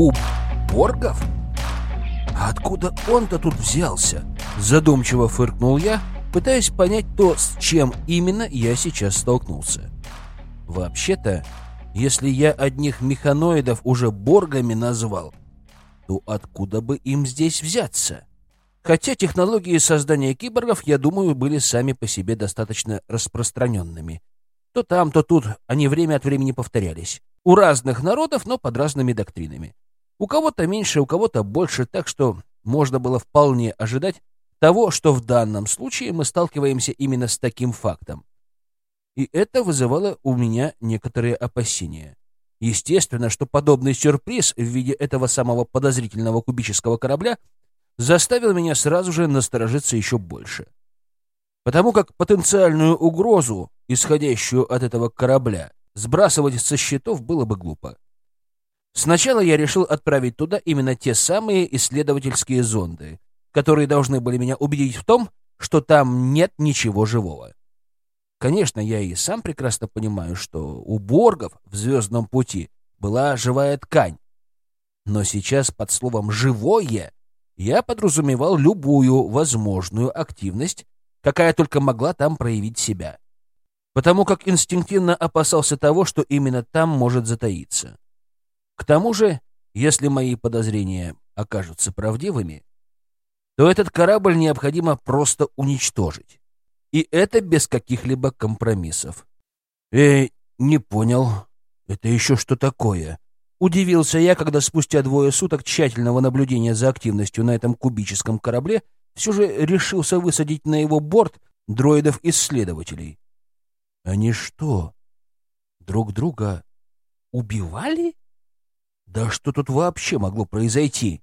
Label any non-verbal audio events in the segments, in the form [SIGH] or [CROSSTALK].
Куб Боргов? А откуда он-то тут взялся? Задумчиво фыркнул я, пытаясь понять то, с чем именно я сейчас столкнулся. Вообще-то, если я одних механоидов уже боргами назвал, то откуда бы им здесь взяться? Хотя технологии создания киборгов, я думаю, были сами по себе достаточно распространенными. То там, то тут они время от времени повторялись. У разных народов, но под разными доктринами. У кого-то меньше, у кого-то больше, так что можно было вполне ожидать того, что в данном случае мы сталкиваемся именно с таким фактом. И это вызывало у меня некоторые опасения. Естественно, что подобный сюрприз в виде этого самого подозрительного кубического корабля заставил меня сразу же насторожиться еще больше. Потому как потенциальную угрозу, исходящую от этого корабля, сбрасывать со счетов было бы глупо. Сначала я решил отправить туда именно те самые исследовательские зонды, которые должны были меня убедить в том, что там нет ничего живого. Конечно, я и сам прекрасно понимаю, что у боргов в «Звездном пути» была живая ткань. Но сейчас под словом «живое» я подразумевал любую возможную активность, какая только могла там проявить себя. Потому как инстинктивно опасался того, что именно там может затаиться. К тому же, если мои подозрения окажутся правдивыми, то этот корабль необходимо просто уничтожить. И это без каких-либо компромиссов. «Э, не понял. Это еще что такое?» Удивился я, когда спустя двое суток тщательного наблюдения за активностью на этом кубическом корабле все же решился высадить на его борт дроидов-исследователей. Они что, друг друга убивали? Да что тут вообще могло произойти?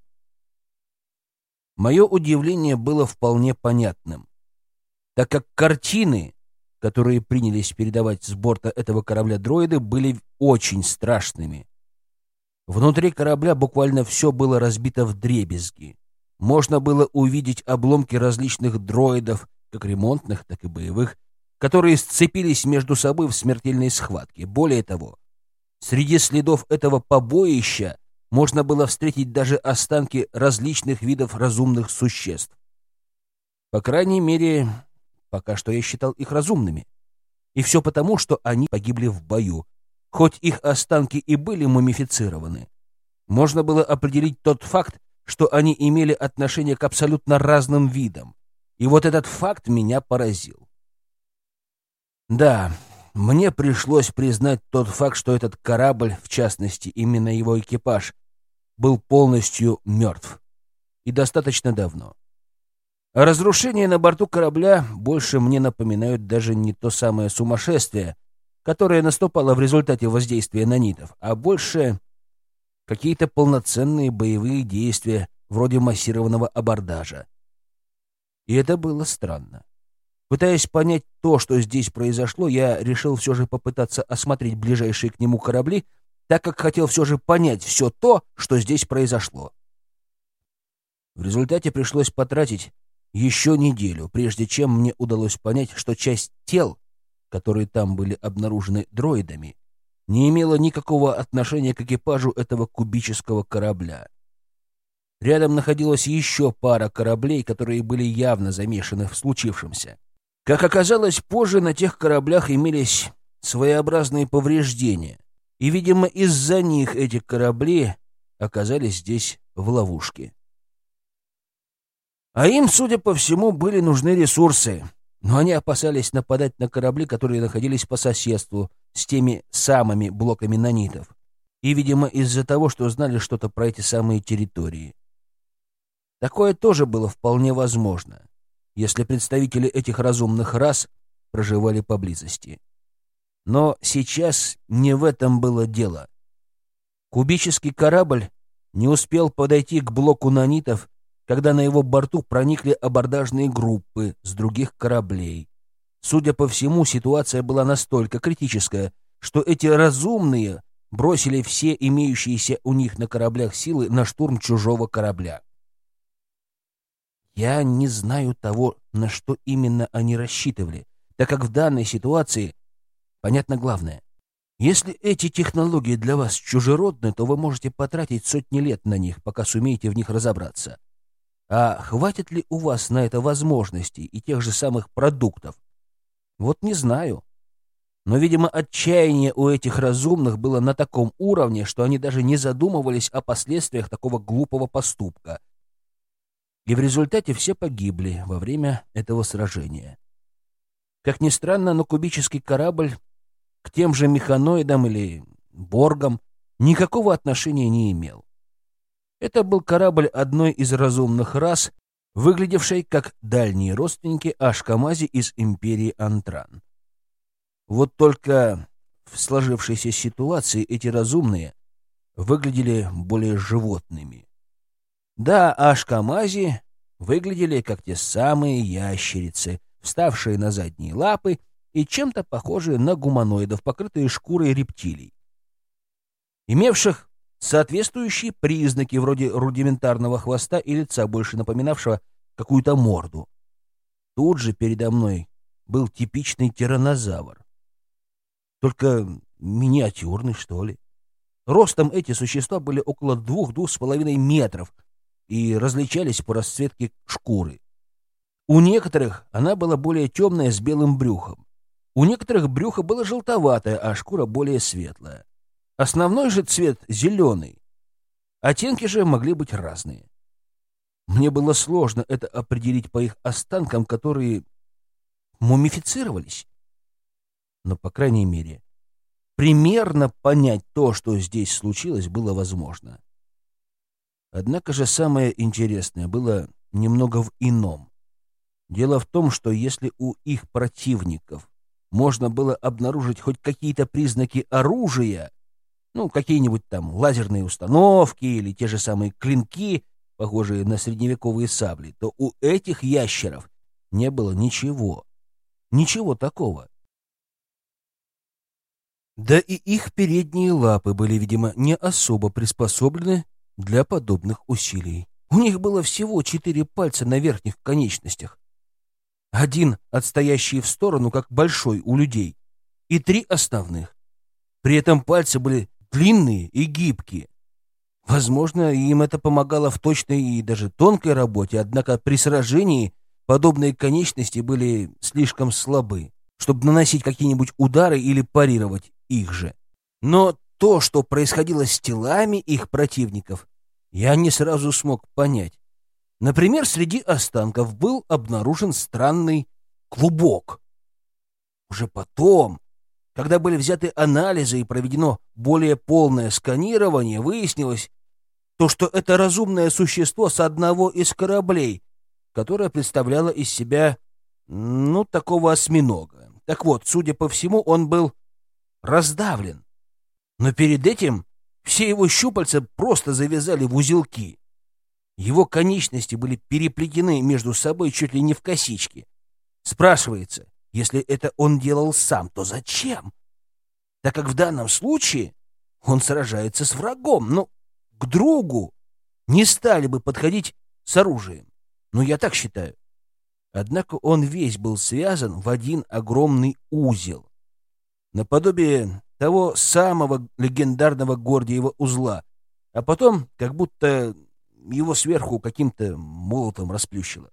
Мое удивление было вполне понятным, так как картины, которые принялись передавать с борта этого корабля дроиды, были очень страшными. Внутри корабля буквально все было разбито в дребезги. Можно было увидеть обломки различных дроидов, как ремонтных, так и боевых, которые сцепились между собой в смертельной схватке. Более того, Среди следов этого побоища можно было встретить даже останки различных видов разумных существ. По крайней мере, пока что я считал их разумными. И все потому, что они погибли в бою, хоть их останки и были мумифицированы. Можно было определить тот факт, что они имели отношение к абсолютно разным видам. И вот этот факт меня поразил. Да, мне пришлось признать тот факт, что этот корабль, в частности, именно его экипаж, был полностью мертв. И достаточно давно. Разрушения на борту корабля больше мне напоминают даже не то самое сумасшествие, которое наступало в результате воздействия нанитов, а больше какие-то полноценные боевые действия, вроде массированного абордажа. И это было странно. Пытаясь понять то, что здесь произошло, я решил все же попытаться осмотреть ближайшие к нему корабли, так как хотел все же понять все то, что здесь произошло. В результате пришлось потратить еще неделю, прежде чем мне удалось понять, что часть тел, которые там были обнаружены дроидами, не имела никакого отношения к экипажу этого кубического корабля. Рядом находилась еще пара кораблей, которые были явно замешаны в случившемся. Как оказалось, позже на тех кораблях имелись своеобразные повреждения, и, видимо, из-за них эти корабли оказались здесь в ловушке. А им, судя по всему, были нужны ресурсы, но они опасались нападать на корабли, которые находились по соседству с теми самыми блоками нанитов, и, видимо, из-за того, что знали что-то про эти самые территории. Такое тоже было вполне возможно если представители этих разумных рас проживали поблизости. Но сейчас не в этом было дело. Кубический корабль не успел подойти к блоку нанитов, когда на его борту проникли абордажные группы с других кораблей. Судя по всему, ситуация была настолько критическая, что эти разумные бросили все имеющиеся у них на кораблях силы на штурм чужого корабля. Я не знаю того, на что именно они рассчитывали, так как в данной ситуации Понятно главное. Если эти технологии для вас чужеродны, то вы можете потратить сотни лет на них, пока сумеете в них разобраться. А хватит ли у вас на это возможностей и тех же самых продуктов? Вот не знаю. Но, видимо, отчаяние у этих разумных было на таком уровне, что они даже не задумывались о последствиях такого глупого поступка. И в результате все погибли во время этого сражения. Как ни странно, но кубический корабль к тем же механоидам или боргам никакого отношения не имел. Это был корабль одной из разумных рас, выглядевшей как дальние родственники Ашкамази из империи Антран. Вот только в сложившейся ситуации эти разумные выглядели более животными. Да, Ашкамази выглядели как те самые ящерицы, вставшие на задние лапы и чем-то похожие на гуманоидов, покрытые шкурой рептилий, имевших соответствующие признаки вроде рудиментарного хвоста и лица, больше напоминавшего какую-то морду. Тут же передо мной был типичный тиранозавр. Только миниатюрный, что ли. Ростом эти существа были около двух-двух с половиной метров и различались по расцветке шкуры. У некоторых она была более темная с белым брюхом. У некоторых брюхо было желтоватое, а шкура более светлая. Основной же цвет зеленый. Оттенки же могли быть разные. Мне было сложно это определить по их останкам, которые мумифицировались но, по крайней мере, примерно понять то, что здесь случилось, было возможно. Однако же самое интересное было немного в ином. Дело в том, что если у их противников можно было обнаружить хоть какие-то признаки оружия, ну, какие-нибудь там лазерные установки или те же самые клинки, похожие на средневековые сабли, то у этих ящеров не было ничего. Ничего такого. Да и их передние лапы были, видимо, не особо приспособлены для подобных усилий. У них было всего четыре пальца на верхних конечностях. Один отстоящий в сторону, как большой у людей, и три основных. При этом пальцы были длинные и гибкие. Возможно, им это помогало в точной и даже тонкой работе, однако при сражении подобные конечности были слишком слабы, чтобы наносить какие-нибудь удары или парировать их же. Но то, что происходило с телами их противников, я не сразу смог понять. Например, среди останков был обнаружен странный клубок. Уже потом, когда были взяты анализы и проведено более полное сканирование, выяснилось, то, что это разумное существо с одного из кораблей, которое представляло из себя, ну, такого осьминога. Так вот, судя по всему, он был раздавлен. Но перед этим все его щупальца просто завязали в узелки. Его конечности были переплетены между собой чуть ли не в косички. Спрашивается, если это он делал сам, то зачем? Так как в данном случае он сражается с врагом, но к другу не стали бы подходить с оружием. Ну, я так считаю. Однако он весь был связан в один огромный узел наподобие того самого легендарного Гордиева узла, а потом как будто его сверху каким-то молотом расплющило.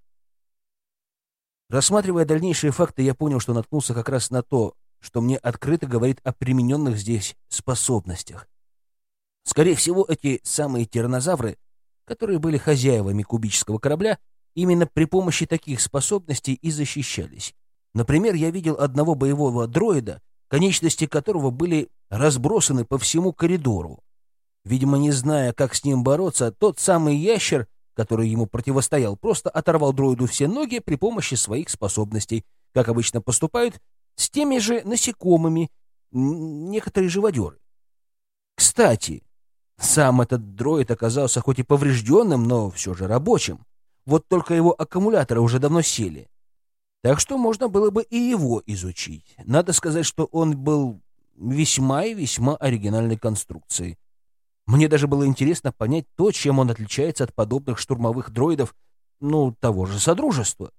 Рассматривая дальнейшие факты, я понял, что наткнулся как раз на то, что мне открыто говорит о примененных здесь способностях. Скорее всего, эти самые тиранозавры, которые были хозяевами кубического корабля, именно при помощи таких способностей и защищались. Например, я видел одного боевого дроида, конечности которого были разбросаны по всему коридору. Видимо, не зная, как с ним бороться, тот самый ящер, который ему противостоял, просто оторвал дроиду все ноги при помощи своих способностей, как обычно поступают с теми же насекомыми некоторые живодеры. Кстати, сам этот дроид оказался хоть и поврежденным, но все же рабочим. Вот только его аккумуляторы уже давно сели. Так что можно было бы и его изучить. Надо сказать, что он был весьма и весьма оригинальной конструкции. Мне даже было интересно понять то, чем он отличается от подобных штурмовых дроидов, ну, того же Содружества.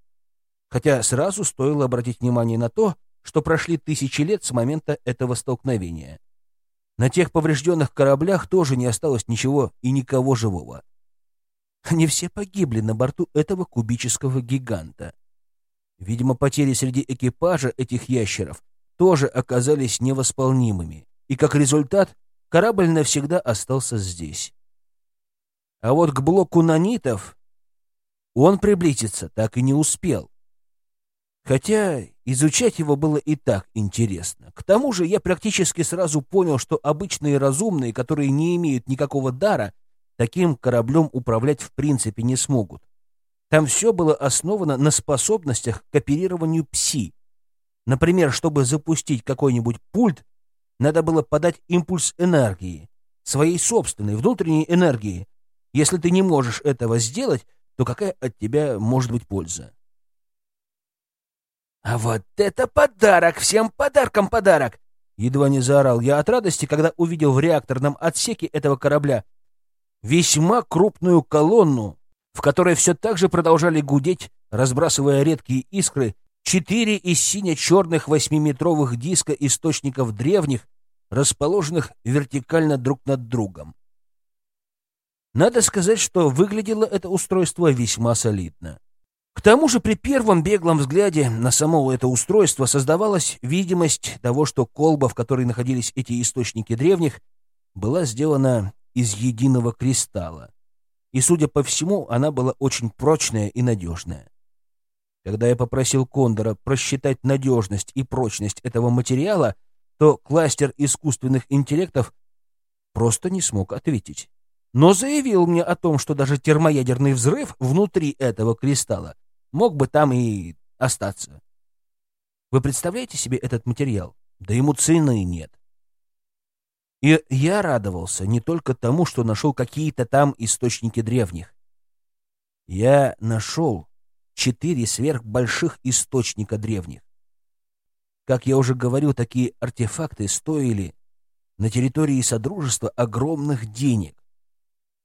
Хотя сразу стоило обратить внимание на то, что прошли тысячи лет с момента этого столкновения. На тех поврежденных кораблях тоже не осталось ничего и никого живого. Они все погибли на борту этого кубического гиганта. Видимо, потери среди экипажа этих ящеров тоже оказались невосполнимыми, и как результат корабль навсегда остался здесь. А вот к блоку нанитов он приблизиться так и не успел. Хотя изучать его было и так интересно. К тому же я практически сразу понял, что обычные разумные, которые не имеют никакого дара, таким кораблем управлять в принципе не смогут. Там все было основано на способностях к оперированию пси. Например, чтобы запустить какой-нибудь пульт, надо было подать импульс энергии, своей собственной внутренней энергии. Если ты не можешь этого сделать, то какая от тебя может быть польза? «А вот это подарок! Всем подаркам подарок!» Едва не заорал я от радости, когда увидел в реакторном отсеке этого корабля весьма крупную колонну, в которой все так же продолжали гудеть, разбрасывая редкие искры, четыре из сине-черных восьмиметровых диска источников древних, расположенных вертикально друг над другом. Надо сказать, что выглядело это устройство весьма солидно. К тому же при первом беглом взгляде на само это устройство создавалась видимость того, что колба, в которой находились эти источники древних, была сделана из единого кристалла. И, судя по всему, она была очень прочная и надежная. Когда я попросил Кондора просчитать надежность и прочность этого материала, то кластер искусственных интеллектов просто не смог ответить. Но заявил мне о том, что даже термоядерный взрыв внутри этого кристалла мог бы там и остаться. Вы представляете себе этот материал? Да ему цены нет. И я радовался не только тому, что нашел какие-то там источники древних. Я нашел четыре сверхбольших источника древних. Как я уже говорил, такие артефакты стоили на территории Содружества огромных денег.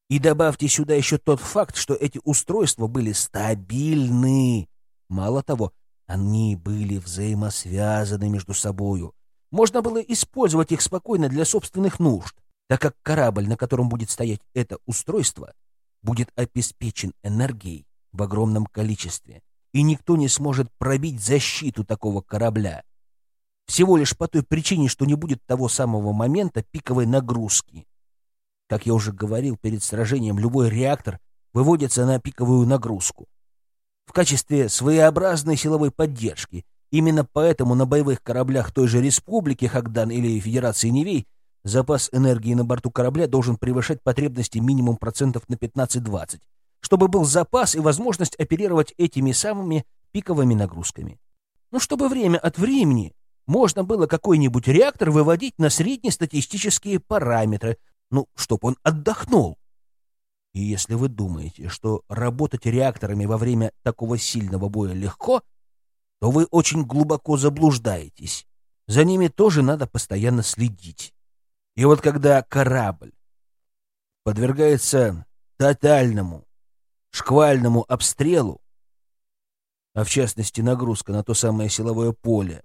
И добавьте сюда еще тот факт, что эти устройства были стабильны. Мало того, они были взаимосвязаны между собою. Можно было использовать их спокойно для собственных нужд, так как корабль, на котором будет стоять это устройство, будет обеспечен энергией в огромном количестве, и никто не сможет пробить защиту такого корабля. Всего лишь по той причине, что не будет того самого момента пиковой нагрузки. Как я уже говорил, перед сражением любой реактор выводится на пиковую нагрузку. В качестве своеобразной силовой поддержки. Именно поэтому на боевых кораблях той же Республики Хагдан или Федерации Невей запас энергии на борту корабля должен превышать потребности минимум процентов на 15-20, чтобы был запас и возможность оперировать этими самыми пиковыми нагрузками. Ну, чтобы время от времени можно было какой-нибудь реактор выводить на среднестатистические параметры, ну, чтоб он отдохнул. И если вы думаете, что работать реакторами во время такого сильного боя легко, то вы очень глубоко заблуждаетесь. За ними тоже надо постоянно следить. И вот когда корабль подвергается тотальному, шквальному обстрелу, а в частности нагрузка на то самое силовое поле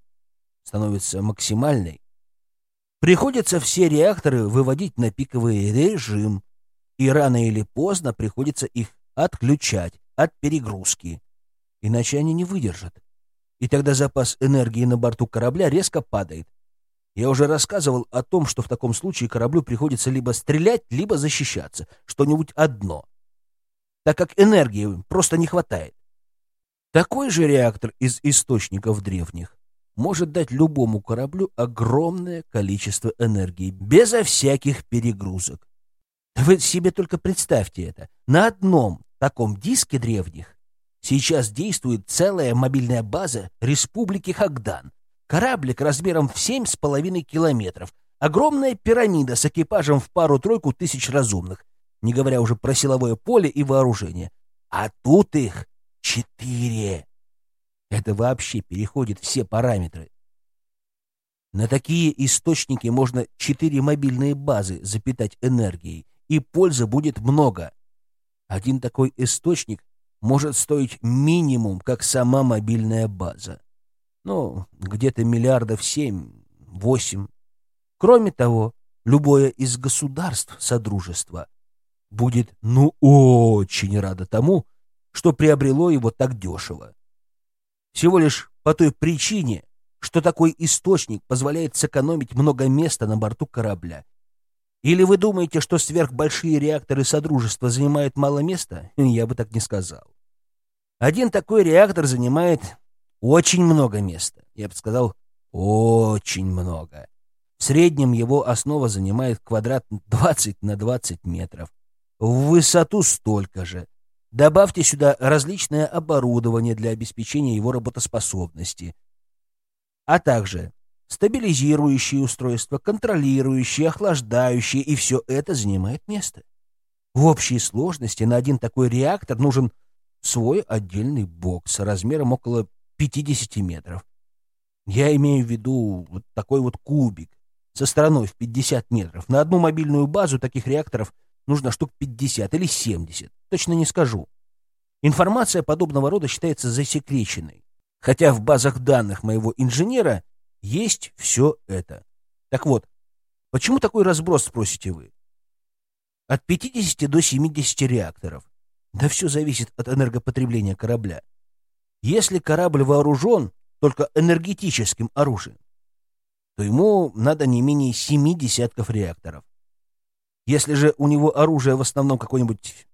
становится максимальной, Приходится все реакторы выводить на пиковый режим, и рано или поздно приходится их отключать от перегрузки, иначе они не выдержат. И тогда запас энергии на борту корабля резко падает. Я уже рассказывал о том, что в таком случае кораблю приходится либо стрелять, либо защищаться, что-нибудь одно, так как энергии просто не хватает. Такой же реактор из источников древних может дать любому кораблю огромное количество энергии, безо всяких перегрузок. Вы себе только представьте это. На одном таком диске древних сейчас действует целая мобильная база Республики Хагдан. Кораблик размером в семь с половиной километров. Огромная пирамида с экипажем в пару-тройку тысяч разумных, не говоря уже про силовое поле и вооружение. А тут их четыре. Это вообще переходит все параметры. На такие источники можно четыре мобильные базы запитать энергией, и пользы будет много. Один такой источник может стоить минимум, как сама мобильная база. Ну, где-то миллиардов семь, восемь. Кроме того, любое из государств Содружества будет, ну, очень радо тому, что приобрело его так дешево. Всего лишь по той причине, что такой источник позволяет сэкономить много места на борту корабля. Или вы думаете, что сверхбольшие реакторы Содружества занимают мало места? Я бы так не сказал. Один такой реактор занимает очень много места. Я бы сказал, очень много. В среднем его основа занимает квадрат 20 на 20 метров. В высоту столько же. Добавьте сюда различное оборудование для обеспечения его работоспособности, а также стабилизирующие устройства, контролирующие, охлаждающие, и все это занимает место. В общей сложности на один такой реактор нужен свой отдельный бокс размером около 50 метров. Я имею в виду вот такой вот кубик со стороной в 50 метров. На одну мобильную базу таких реакторов нужно штук 50 или 70, точно не скажу. Информация подобного рода считается засекреченной, хотя в базах данных моего инженера есть все это. Так вот, почему такой разброс, спросите вы? От 50 до 70 реакторов. Да все зависит от энергопотребления корабля. Если корабль вооружен только энергетическим оружием, то ему надо не менее семи десятков реакторов. Если же у него оружие в основном какое-нибудь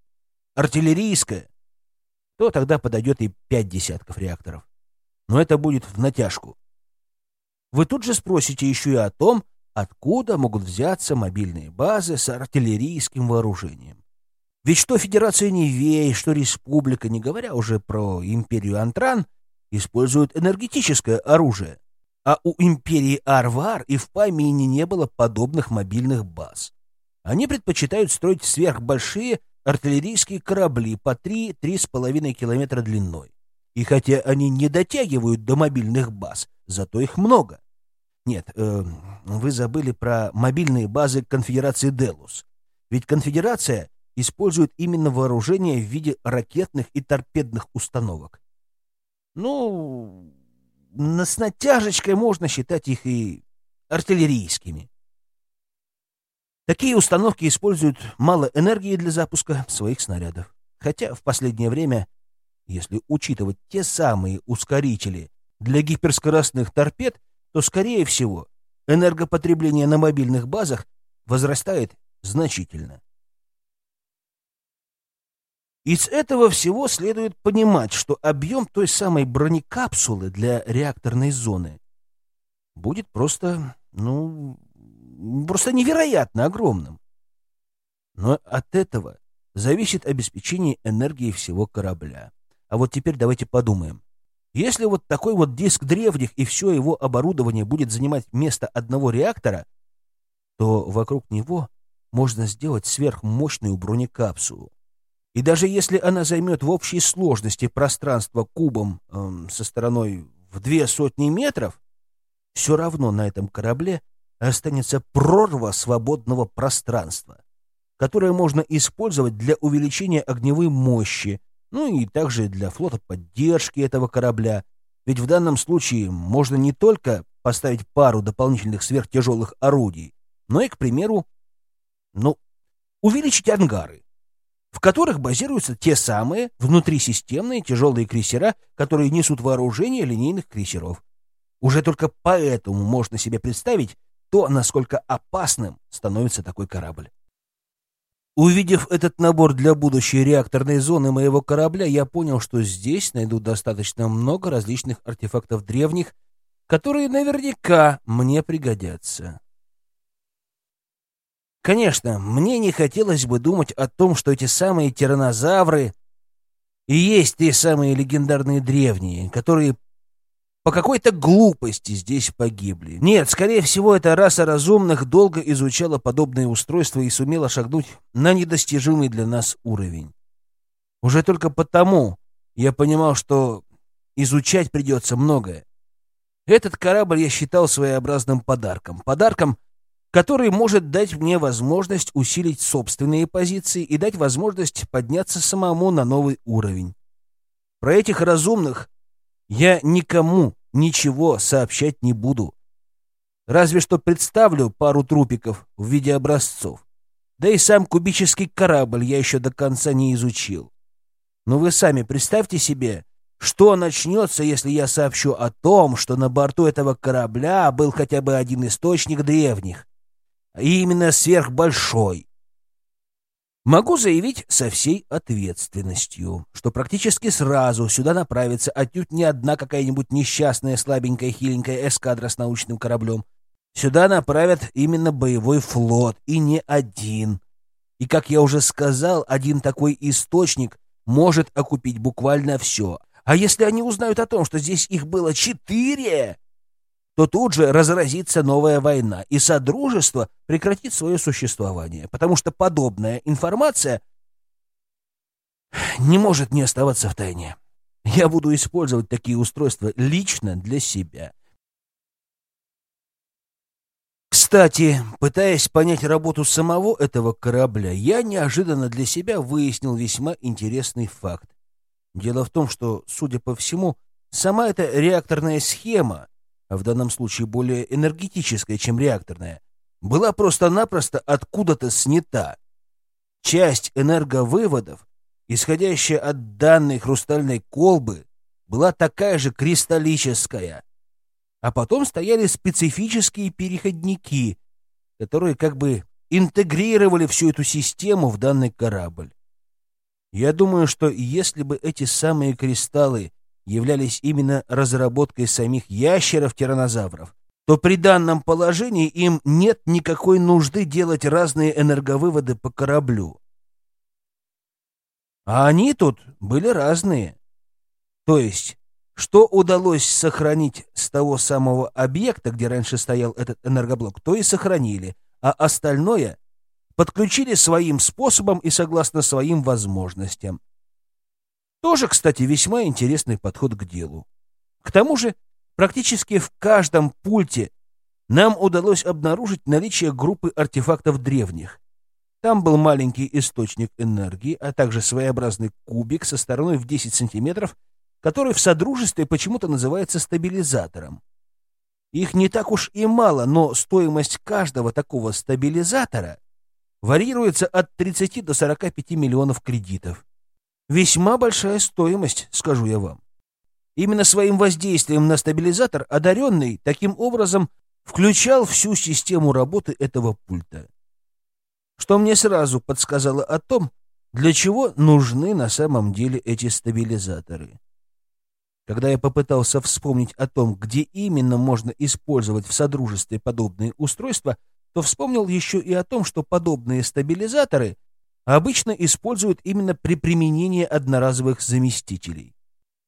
артиллерийское, то тогда подойдет и пять десятков реакторов. Но это будет в натяжку. Вы тут же спросите еще и о том, откуда могут взяться мобильные базы с артиллерийским вооружением. Ведь что Федерация Невей, что Республика, не говоря уже про империю Антран, используют энергетическое оружие, а у империи Арвар и в помине не было подобных мобильных баз. Они предпочитают строить сверхбольшие артиллерийские корабли по 3-3,5 километра длиной. И хотя они не дотягивают до мобильных баз, зато их много. Нет, э, вы забыли про мобильные базы конфедерации Делус. Ведь конфедерация используют именно вооружение в виде ракетных и торпедных установок. Ну, с натяжечкой можно считать их и артиллерийскими. Такие установки используют мало энергии для запуска своих снарядов. Хотя в последнее время, если учитывать те самые ускорители для гиперскоростных торпед, то, скорее всего, энергопотребление на мобильных базах возрастает значительно. Из этого всего следует понимать, что объем той самой бронекапсулы для реакторной зоны будет просто, ну, просто невероятно огромным. Но от этого зависит обеспечение энергии всего корабля. А вот теперь давайте подумаем. Если вот такой вот диск древних и все его оборудование будет занимать место одного реактора, то вокруг него можно сделать сверхмощную бронекапсулу. И даже если она займет в общей сложности пространство кубом эм, со стороной в две сотни метров, все равно на этом корабле останется прорва свободного пространства, которое можно использовать для увеличения огневой мощи, ну и также для флота поддержки этого корабля. Ведь в данном случае можно не только поставить пару дополнительных сверхтяжелых орудий, но и, к примеру, ну, увеличить ангары в которых базируются те самые внутрисистемные тяжелые крейсера, которые несут вооружение линейных крейсеров. Уже только поэтому можно себе представить то, насколько опасным становится такой корабль. Увидев этот набор для будущей реакторной зоны моего корабля, я понял, что здесь найду достаточно много различных артефактов древних, которые наверняка мне пригодятся. Конечно, мне не хотелось бы думать о том, что эти самые тираннозавры и есть те самые легендарные древние, которые по какой-то глупости здесь погибли. Нет, скорее всего, эта раса разумных долго изучала подобные устройства и сумела шагнуть на недостижимый для нас уровень. Уже только потому я понимал, что изучать придется многое. Этот корабль я считал своеобразным подарком. Подарком — который может дать мне возможность усилить собственные позиции и дать возможность подняться самому на новый уровень. Про этих разумных я никому ничего сообщать не буду. Разве что представлю пару трупиков в виде образцов. Да и сам кубический корабль я еще до конца не изучил. Но вы сами представьте себе, что начнется, если я сообщу о том, что на борту этого корабля был хотя бы один источник древних, и именно сверхбольшой. Могу заявить со всей ответственностью, что практически сразу сюда направится отнюдь не одна какая-нибудь несчастная слабенькая хиленькая эскадра с научным кораблем. Сюда направят именно боевой флот, и не один. И, как я уже сказал, один такой источник может окупить буквально все — а если они узнают о том, что здесь их было четыре, то тут же разразится новая война, и Содружество прекратит свое существование, потому что подобная информация не может не оставаться в тайне. Я буду использовать такие устройства лично для себя. Кстати, пытаясь понять работу самого этого корабля, я неожиданно для себя выяснил весьма интересный факт. Дело в том, что, судя по всему, сама эта реакторная схема, в данном случае более энергетическая, чем реакторная, была просто-напросто откуда-то снята. Часть энерговыводов, исходящая от данной хрустальной колбы, была такая же кристаллическая. А потом стояли специфические переходники, которые как бы интегрировали всю эту систему в данный корабль. Я думаю, что если бы эти самые кристаллы являлись именно разработкой самих ящеров-тиранозавров, то при данном положении им нет никакой нужды делать разные энерговыводы по кораблю. А они тут были разные. То есть, что удалось сохранить с того самого объекта, где раньше стоял этот энергоблок, то и сохранили, а остальное подключили своим способом и согласно своим возможностям. Тоже, кстати, весьма интересный подход к делу. К тому же, практически в каждом пульте нам удалось обнаружить наличие группы артефактов древних. Там был маленький источник энергии, а также своеобразный кубик со стороной в 10 сантиметров, который в Содружестве почему-то называется стабилизатором. Их не так уж и мало, но стоимость каждого такого стабилизатора варьируется от 30 до 45 миллионов кредитов. Весьма большая стоимость, скажу я вам. Именно своим воздействием на стабилизатор одаренный таким образом включал всю систему работы этого пульта. Что мне сразу подсказало о том, для чего нужны на самом деле эти стабилизаторы. Когда я попытался вспомнить о том, где именно можно использовать в Содружестве подобные устройства, то вспомнил еще и о том, что подобные стабилизаторы обычно используют именно при применении одноразовых заместителей.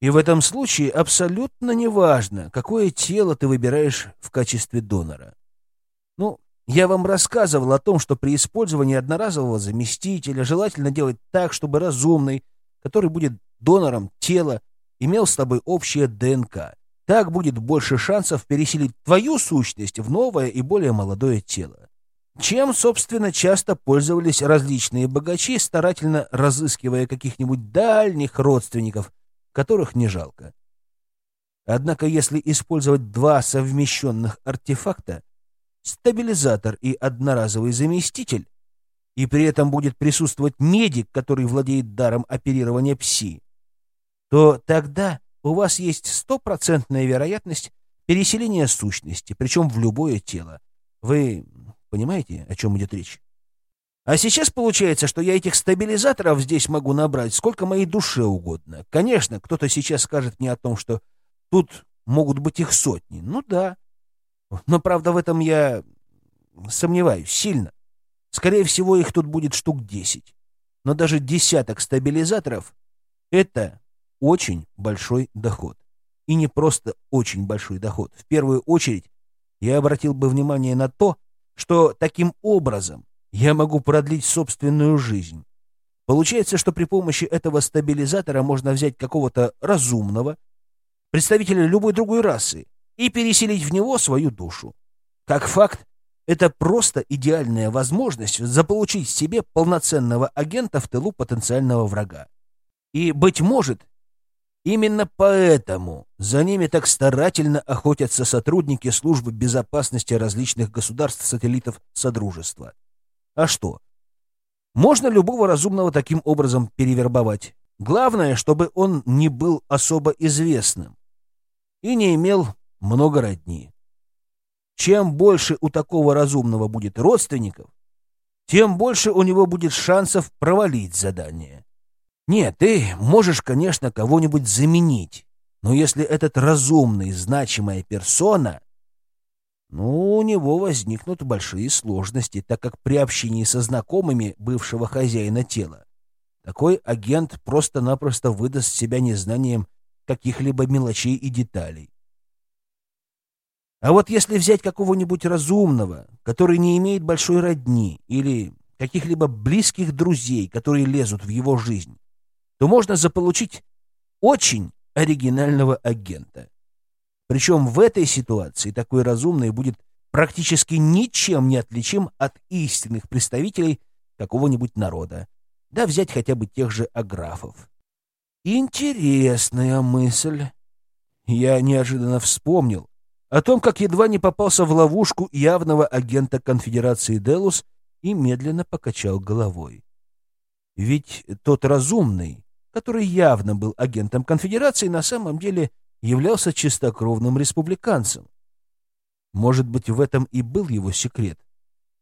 И в этом случае абсолютно неважно, какое тело ты выбираешь в качестве донора. Ну, я вам рассказывал о том, что при использовании одноразового заместителя желательно делать так, чтобы разумный, который будет донором тела, имел с тобой общее ДНК. Так будет больше шансов переселить твою сущность в новое и более молодое тело. Чем, собственно, часто пользовались различные богачи, старательно разыскивая каких-нибудь дальних родственников, которых не жалко. Однако, если использовать два совмещенных артефакта, стабилизатор и одноразовый заместитель, и при этом будет присутствовать медик, который владеет даром оперирования пси, то тогда у вас есть стопроцентная вероятность переселения сущности, причем в любое тело. Вы понимаете, о чем идет речь? А сейчас получается, что я этих стабилизаторов здесь могу набрать сколько моей душе угодно. Конечно, кто-то сейчас скажет мне о том, что тут могут быть их сотни. Ну да. Но, правда, в этом я сомневаюсь сильно. Скорее всего, их тут будет штук десять. Но даже десяток стабилизаторов — это очень большой доход. И не просто очень большой доход. В первую очередь я обратил бы внимание на то, что таким образом я могу продлить собственную жизнь. Получается, что при помощи этого стабилизатора можно взять какого-то разумного, представителя любой другой расы, и переселить в него свою душу. Как факт, это просто идеальная возможность заполучить себе полноценного агента в тылу потенциального врага. И, быть может, Именно поэтому за ними так старательно охотятся сотрудники службы безопасности различных государств-сателлитов Содружества. А что? Можно любого разумного таким образом перевербовать. Главное, чтобы он не был особо известным и не имел много родни. Чем больше у такого разумного будет родственников, тем больше у него будет шансов провалить задание. Нет, ты можешь, конечно, кого-нибудь заменить, но если этот разумный, значимая персона, ну, у него возникнут большие сложности, так как при общении со знакомыми бывшего хозяина тела такой агент просто-напросто выдаст себя незнанием каких-либо мелочей и деталей. А вот если взять какого-нибудь разумного, который не имеет большой родни, или каких-либо близких друзей, которые лезут в его жизнь, то можно заполучить очень оригинального агента. Причем в этой ситуации такой разумный будет практически ничем не отличим от истинных представителей какого-нибудь народа. Да взять хотя бы тех же аграфов. Интересная мысль. Я неожиданно вспомнил о том, как едва не попался в ловушку явного агента конфедерации Делус и медленно покачал головой. Ведь тот разумный, который явно был агентом конфедерации, на самом деле являлся чистокровным республиканцем. Может быть, в этом и был его секрет.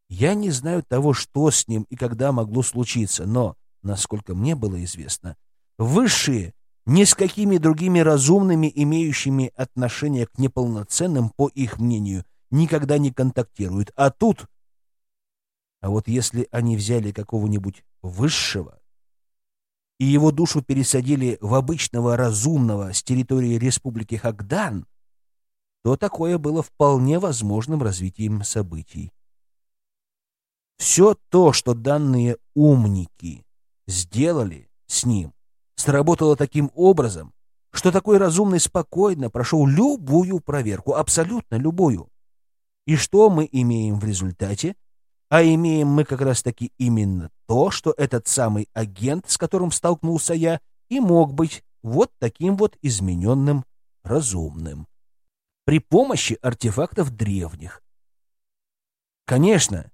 Я не знаю того, что с ним и когда могло случиться, но, насколько мне было известно, высшие ни с какими другими разумными, имеющими отношение к неполноценным, по их мнению, никогда не контактируют. А тут... А вот если они взяли какого-нибудь высшего, и его душу пересадили в обычного разумного с территории Республики Хагдан, то такое было вполне возможным развитием событий. Все то, что данные умники сделали с ним, сработало таким образом, что такой разумный спокойно прошел любую проверку, абсолютно любую. И что мы имеем в результате? А имеем мы как раз-таки именно то, что этот самый агент, с которым столкнулся я, и мог быть вот таким вот измененным разумным. При помощи артефактов древних. Конечно,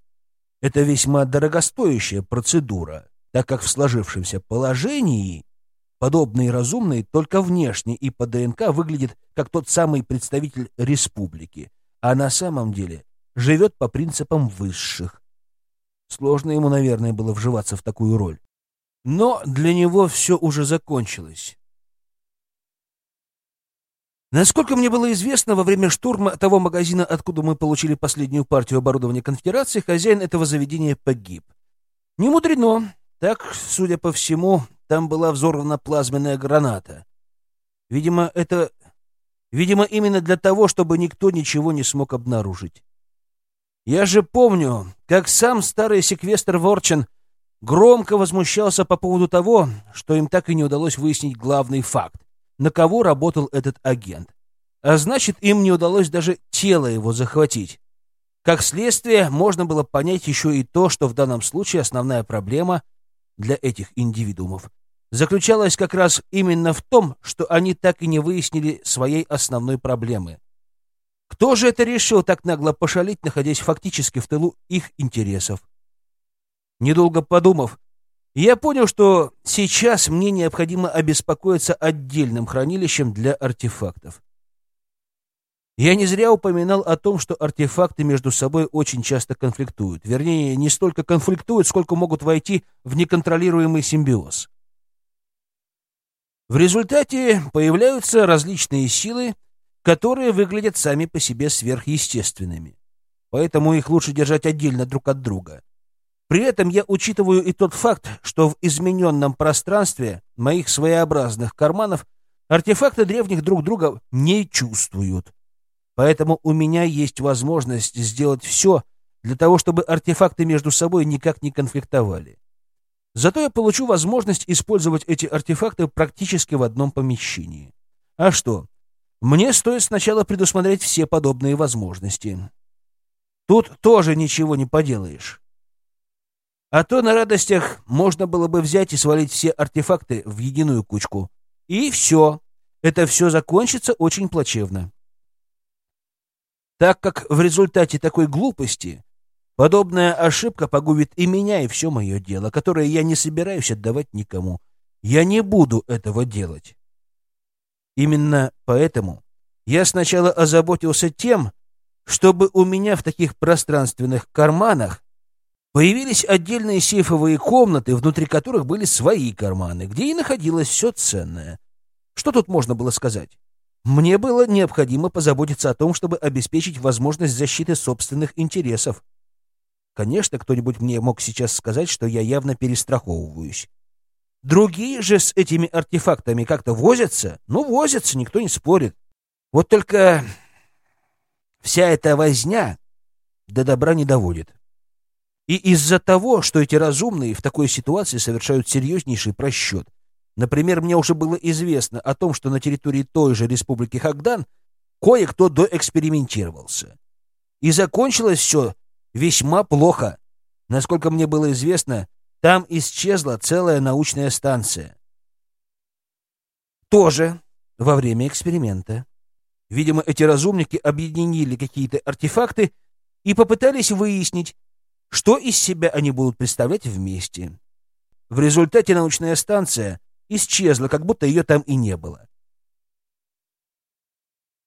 это весьма дорогостоящая процедура, так как в сложившемся положении подобный разумный только внешне и по ДНК выглядит как тот самый представитель республики, а на самом деле живет по принципам высших, Сложно ему, наверное, было вживаться в такую роль. Но для него все уже закончилось. Насколько мне было известно, во время штурма того магазина, откуда мы получили последнюю партию оборудования конфедерации, хозяин этого заведения погиб. Не мудрено. Так, судя по всему, там была взорвана плазменная граната. Видимо, это... Видимо, именно для того, чтобы никто ничего не смог обнаружить. Я же помню, как сам старый секвестр Ворчен громко возмущался по поводу того, что им так и не удалось выяснить главный факт, на кого работал этот агент. А значит, им не удалось даже тело его захватить. Как следствие, можно было понять еще и то, что в данном случае основная проблема для этих индивидуумов заключалась как раз именно в том, что они так и не выяснили своей основной проблемы кто же это решил так нагло пошалить, находясь фактически в тылу их интересов? Недолго подумав, я понял, что сейчас мне необходимо обеспокоиться отдельным хранилищем для артефактов. Я не зря упоминал о том, что артефакты между собой очень часто конфликтуют. Вернее, не столько конфликтуют, сколько могут войти в неконтролируемый симбиоз. В результате появляются различные силы, которые выглядят сами по себе сверхъестественными. Поэтому их лучше держать отдельно друг от друга. При этом я учитываю и тот факт, что в измененном пространстве моих своеобразных карманов артефакты древних друг друга не чувствуют. Поэтому у меня есть возможность сделать все для того, чтобы артефакты между собой никак не конфликтовали. Зато я получу возможность использовать эти артефакты практически в одном помещении. А что, мне стоит сначала предусмотреть все подобные возможности. Тут тоже ничего не поделаешь. А то на радостях можно было бы взять и свалить все артефакты в единую кучку. И все. это все закончится очень плачевно. Так как в результате такой глупости подобная ошибка погубит и меня, и все мое дело, которое я не собираюсь отдавать никому. Я не буду этого делать. Именно поэтому я сначала озаботился тем, чтобы у меня в таких пространственных карманах появились отдельные сейфовые комнаты, внутри которых были свои карманы, где и находилось все ценное. Что тут можно было сказать? Мне было необходимо позаботиться о том, чтобы обеспечить возможность защиты собственных интересов. Конечно, кто-нибудь мне мог сейчас сказать, что я явно перестраховываюсь. Другие же с этими артефактами как-то возятся? Ну, возятся, никто не спорит. Вот только вся эта возня до добра не доводит. И из-за того, что эти разумные в такой ситуации совершают серьезнейший просчет, Например, мне уже было известно о том, что на территории той же республики Хагдан кое-кто доэкспериментировался. И закончилось все весьма плохо. Насколько мне было известно, там исчезла целая научная станция. Тоже во время эксперимента. Видимо, эти разумники объединили какие-то артефакты и попытались выяснить, что из себя они будут представлять вместе. В результате научная станция исчезла, как будто ее там и не было.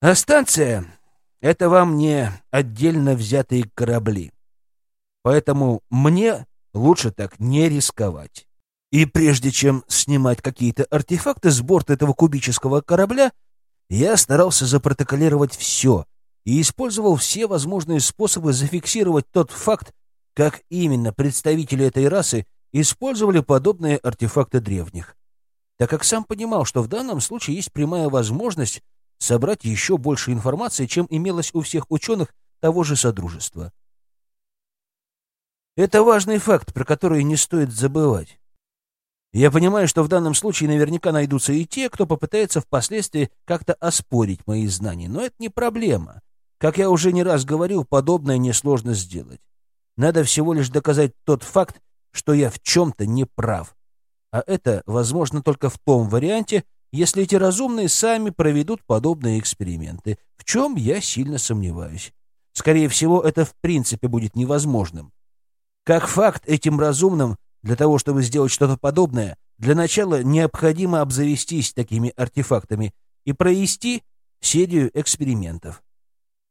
А станция — это вам не отдельно взятые корабли. Поэтому мне лучше так не рисковать. И прежде чем снимать какие-то артефакты с борта этого кубического корабля, я старался запротоколировать все и использовал все возможные способы зафиксировать тот факт, как именно представители этой расы использовали подобные артефакты древних так как сам понимал, что в данном случае есть прямая возможность собрать еще больше информации, чем имелось у всех ученых того же Содружества. Это важный факт, про который не стоит забывать. Я понимаю, что в данном случае наверняка найдутся и те, кто попытается впоследствии как-то оспорить мои знания, но это не проблема. Как я уже не раз говорил, подобное несложно сделать. Надо всего лишь доказать тот факт, что я в чем-то не прав. А это возможно только в том варианте, если эти разумные сами проведут подобные эксперименты, в чем я сильно сомневаюсь. Скорее всего, это в принципе будет невозможным. Как факт, этим разумным для того, чтобы сделать что-то подобное, для начала необходимо обзавестись такими артефактами и провести серию экспериментов,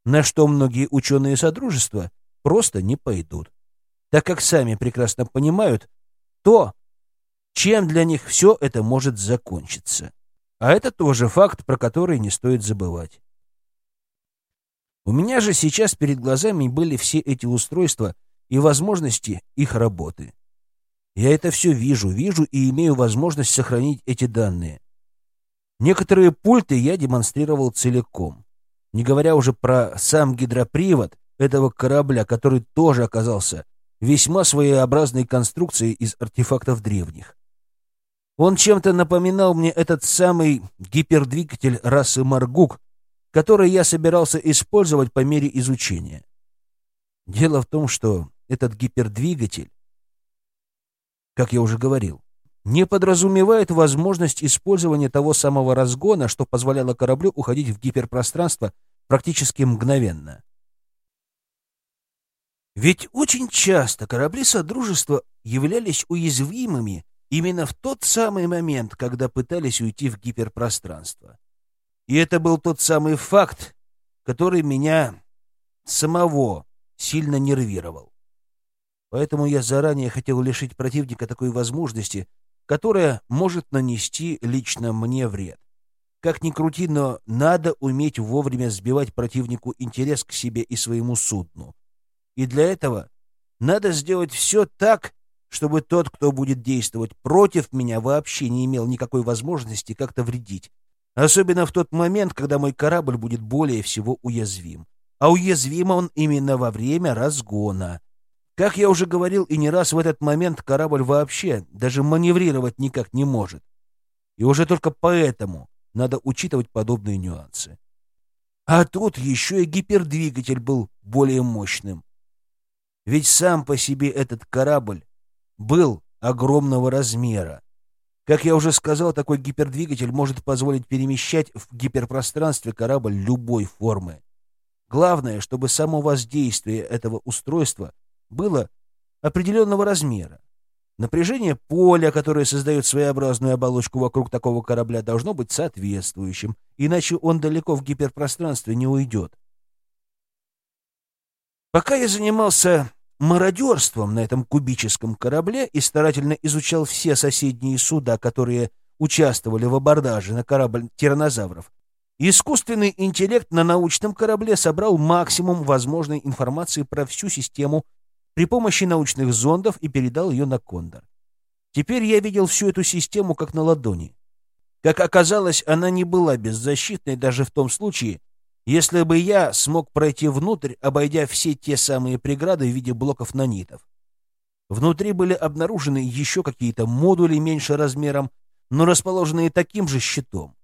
на что многие ученые Содружества просто не пойдут, так как сами прекрасно понимают то, чем для них все это может закончиться. А это тоже факт, про который не стоит забывать. У меня же сейчас перед глазами были все эти устройства и возможности их работы. Я это все вижу, вижу и имею возможность сохранить эти данные. Некоторые пульты я демонстрировал целиком, не говоря уже про сам гидропривод этого корабля, который тоже оказался весьма своеобразной конструкцией из артефактов древних. Он чем-то напоминал мне этот самый гипердвигатель расы Маргук, который я собирался использовать по мере изучения. Дело в том, что этот гипердвигатель, как я уже говорил, не подразумевает возможность использования того самого разгона, что позволяло кораблю уходить в гиперпространство практически мгновенно. Ведь очень часто корабли Содружества являлись уязвимыми Именно в тот самый момент, когда пытались уйти в гиперпространство. И это был тот самый факт, который меня самого сильно нервировал. Поэтому я заранее хотел лишить противника такой возможности, которая может нанести лично мне вред. Как ни крути, но надо уметь вовремя сбивать противнику интерес к себе и своему судну. И для этого надо сделать все так, чтобы тот, кто будет действовать против меня, вообще не имел никакой возможности как-то вредить. Особенно в тот момент, когда мой корабль будет более всего уязвим. А уязвим он именно во время разгона. Как я уже говорил и не раз, в этот момент корабль вообще даже маневрировать никак не может. И уже только поэтому надо учитывать подобные нюансы. А тут еще и гипердвигатель был более мощным. Ведь сам по себе этот корабль был огромного размера. Как я уже сказал, такой гипердвигатель может позволить перемещать в гиперпространстве корабль любой формы. Главное, чтобы само воздействие этого устройства было определенного размера. Напряжение поля, которое создает своеобразную оболочку вокруг такого корабля, должно быть соответствующим, иначе он далеко в гиперпространстве не уйдет. Пока я занимался мародерством на этом кубическом корабле и старательно изучал все соседние суда, которые участвовали в абордаже на корабль тиранозавров, искусственный интеллект на научном корабле собрал максимум возможной информации про всю систему при помощи научных зондов и передал ее на Кондор. Теперь я видел всю эту систему как на ладони. Как оказалось, она не была беззащитной даже в том случае, если бы я смог пройти внутрь, обойдя все те самые преграды в виде блоков нанитов. Внутри были обнаружены еще какие-то модули меньше размером, но расположенные таким же щитом.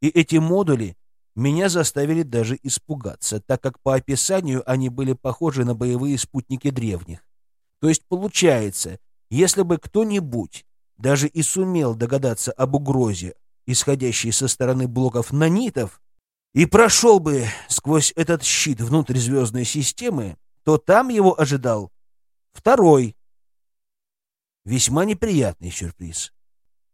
И эти модули меня заставили даже испугаться, так как по описанию они были похожи на боевые спутники древних. То есть получается, если бы кто-нибудь даже и сумел догадаться об угрозе, исходящей со стороны блоков нанитов, и прошел бы сквозь этот щит внутрь звездной системы, то там его ожидал второй, весьма неприятный сюрприз.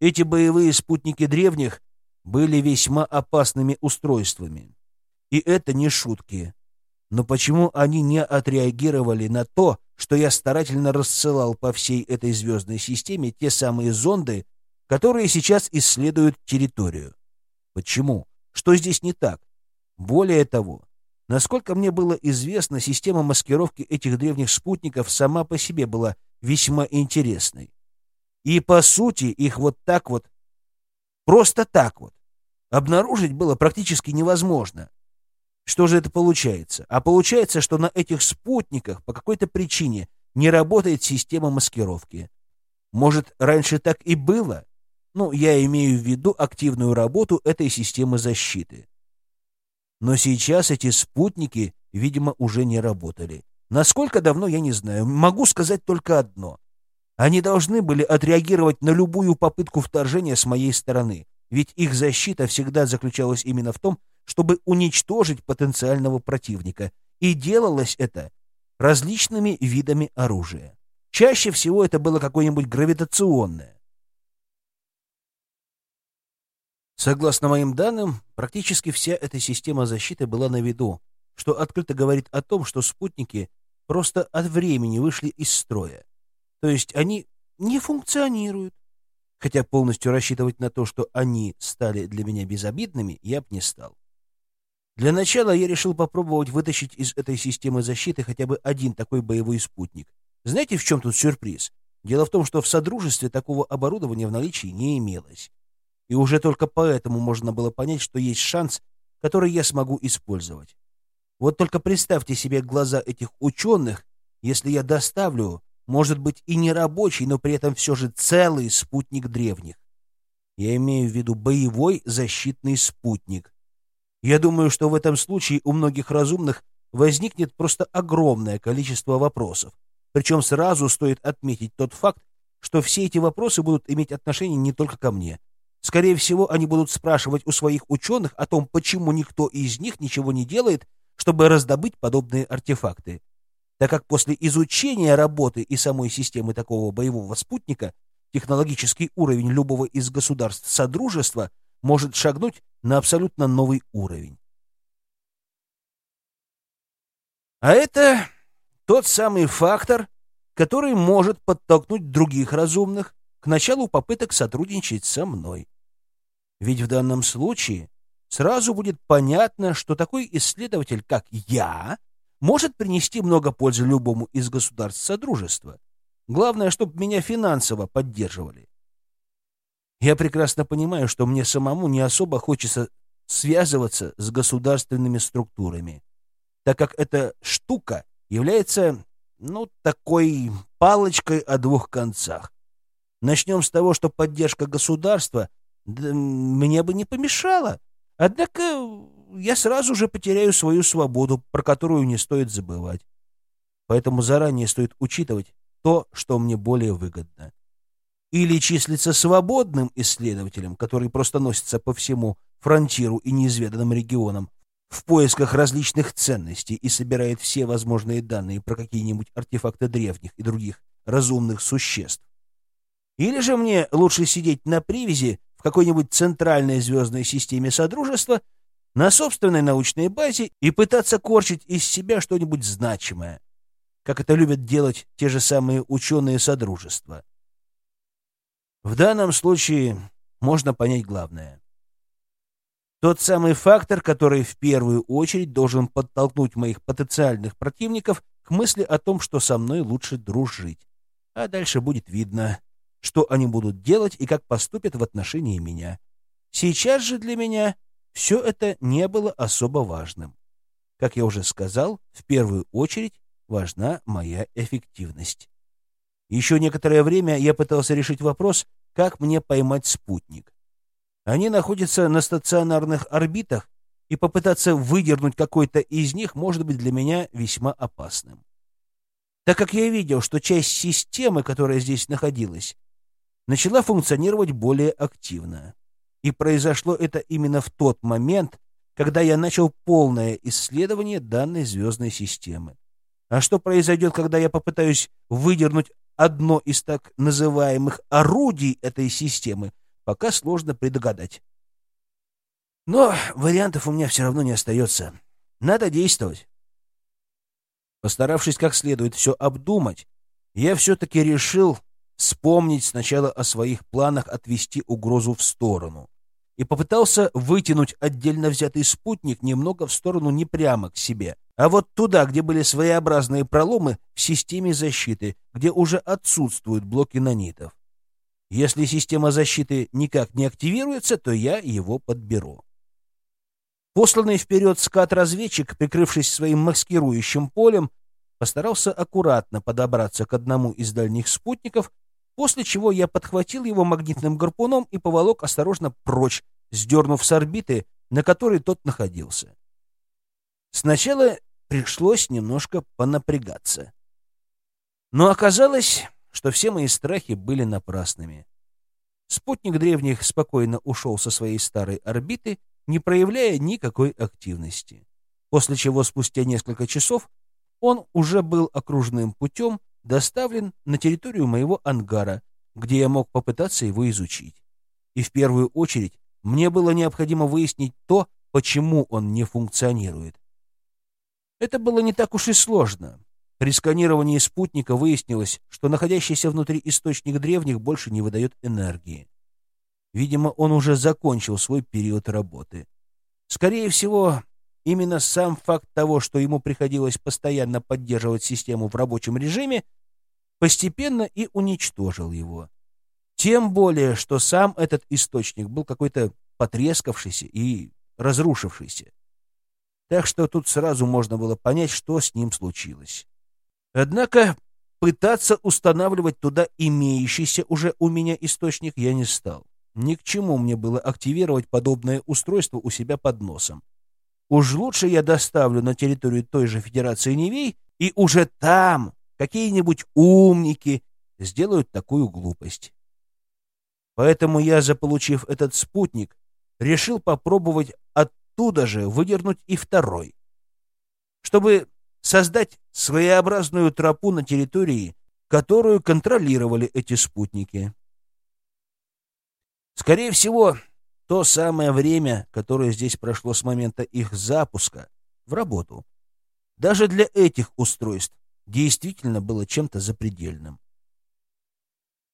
Эти боевые спутники древних были весьма опасными устройствами. И это не шутки. Но почему они не отреагировали на то, что я старательно рассылал по всей этой звездной системе те самые зонды, которые сейчас исследуют территорию? Почему? Что здесь не так? Более того, насколько мне было известно, система маскировки этих древних спутников сама по себе была весьма интересной. И, по сути, их вот так вот, просто так вот, обнаружить было практически невозможно. Что же это получается? А получается, что на этих спутниках по какой-то причине не работает система маскировки. Может, раньше так и было? Ну, я имею в виду активную работу этой системы защиты. Но сейчас эти спутники, видимо, уже не работали. Насколько давно, я не знаю. Могу сказать только одно. Они должны были отреагировать на любую попытку вторжения с моей стороны ведь их защита всегда заключалась именно в том, чтобы уничтожить потенциального противника, и делалось это различными видами оружия. Чаще всего это было какое-нибудь гравитационное. Согласно моим данным, практически вся эта система защиты была на виду, что открыто говорит о том, что спутники просто от времени вышли из строя. То есть они не функционируют, хотя полностью рассчитывать на то, что они стали для меня безобидными, я бы не стал. Для начала я решил попробовать вытащить из этой системы защиты хотя бы один такой боевой спутник. Знаете, в чем тут сюрприз? Дело в том, что в Содружестве такого оборудования в наличии не имелось. И уже только поэтому можно было понять, что есть шанс, который я смогу использовать. Вот только представьте себе глаза этих ученых, если я доставлю может быть и не рабочий, но при этом все же целый спутник древних. Я имею в виду боевой защитный спутник. Я думаю, что в этом случае у многих разумных возникнет просто огромное количество вопросов. Причем сразу стоит отметить тот факт, что все эти вопросы будут иметь отношение не только ко мне. Скорее всего, они будут спрашивать у своих ученых о том, почему никто из них ничего не делает, чтобы раздобыть подобные артефакты так как после изучения работы и самой системы такого боевого спутника технологический уровень любого из государств Содружества может шагнуть на абсолютно новый уровень. А это тот самый фактор, который может подтолкнуть других разумных к началу попыток сотрудничать со мной. Ведь в данном случае сразу будет понятно, что такой исследователь, как я, может принести много пользы любому из государств Содружества. Главное, чтобы меня финансово поддерживали. Я прекрасно понимаю, что мне самому не особо хочется связываться с государственными структурами, так как эта штука является, ну, такой палочкой о двух концах. Начнем с того, что поддержка государства да, мне бы не помешала. Однако я сразу же потеряю свою свободу, про которую не стоит забывать. Поэтому заранее стоит учитывать то, что мне более выгодно. или числится свободным исследователем, который просто носится по всему фронтиру и неизведанным регионам в поисках различных ценностей и собирает все возможные данные про какие-нибудь артефакты древних и других разумных существ. Или же мне лучше сидеть на привязи в какой-нибудь центральной звездной системе Содружества на собственной научной базе и пытаться корчить из себя что-нибудь значимое, как это любят делать те же самые ученые Содружества. В данном случае можно понять главное. Тот самый фактор, который в первую очередь должен подтолкнуть моих потенциальных противников к мысли о том, что со мной лучше дружить. А дальше будет видно, что они будут делать и как поступят в отношении меня. Сейчас же для меня все это не было особо важным. Как я уже сказал, в первую очередь важна моя эффективность. Еще некоторое время я пытался решить вопрос, как мне поймать спутник. Они находятся на стационарных орбитах, и попытаться выдернуть какой-то из них может быть для меня весьма опасным. Так как я видел, что часть системы, которая здесь находилась, начала функционировать более активно. И произошло это именно в тот момент, когда я начал полное исследование данной звездной системы. А что произойдет, когда я попытаюсь выдернуть одно из так называемых орудий этой системы, пока сложно предугадать. Но вариантов у меня все равно не остается. Надо действовать. Постаравшись как следует все обдумать, я все-таки решил вспомнить сначала о своих планах отвести угрозу в сторону и попытался вытянуть отдельно взятый спутник немного в сторону не прямо к себе, а вот туда, где были своеобразные проломы в системе защиты, где уже отсутствуют блоки нанитов. Если система защиты никак не активируется, то я его подберу. Посланный вперед скат-разведчик, прикрывшись своим маскирующим полем, постарался аккуратно подобраться к одному из дальних спутников после чего я подхватил его магнитным гарпуном и поволок осторожно прочь, сдернув с орбиты, на которой тот находился. Сначала пришлось немножко понапрягаться. Но оказалось, что все мои страхи были напрасными. Спутник древних спокойно ушел со своей старой орбиты, не проявляя никакой активности. После чего спустя несколько часов он уже был окружным путем доставлен на территорию моего ангара, где я мог попытаться его изучить. И в первую очередь мне было необходимо выяснить то, почему он не функционирует. Это было не так уж и сложно. При сканировании спутника выяснилось, что находящийся внутри источник древних больше не выдает энергии. Видимо, он уже закончил свой период работы. Скорее всего, именно сам факт того, что ему приходилось постоянно поддерживать систему в рабочем режиме, постепенно и уничтожил его. Тем более, что сам этот источник был какой-то потрескавшийся и разрушившийся. Так что тут сразу можно было понять, что с ним случилось. Однако пытаться устанавливать туда имеющийся уже у меня источник я не стал. Ни к чему мне было активировать подобное устройство у себя под носом. Уж лучше я доставлю на территорию той же Федерации Невей и уже там какие-нибудь умники сделают такую глупость. Поэтому я, заполучив этот спутник, решил попробовать оттуда же выдернуть и второй, чтобы создать своеобразную тропу на территории, которую контролировали эти спутники. Скорее всего, то самое время, которое здесь прошло с момента их запуска в работу, даже для этих устройств действительно было чем-то запредельным.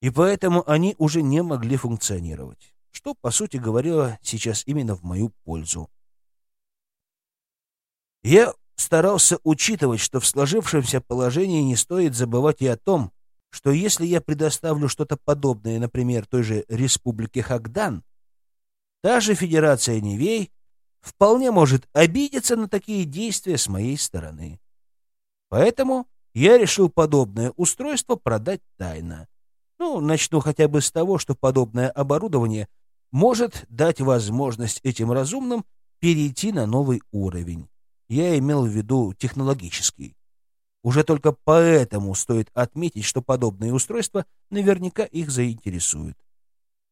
И поэтому они уже не могли функционировать, что, по сути, говорило сейчас именно в мою пользу. Я старался учитывать, что в сложившемся положении не стоит забывать и о том, что если я предоставлю что-то подобное, например, той же Республике Хагдан, та же Федерация Невей вполне может обидеться на такие действия с моей стороны. Поэтому я решил подобное устройство продать тайно. Ну, начну хотя бы с того, что подобное оборудование может дать возможность этим разумным перейти на новый уровень. Я имел в виду технологический. Уже только поэтому стоит отметить, что подобные устройства наверняка их заинтересуют.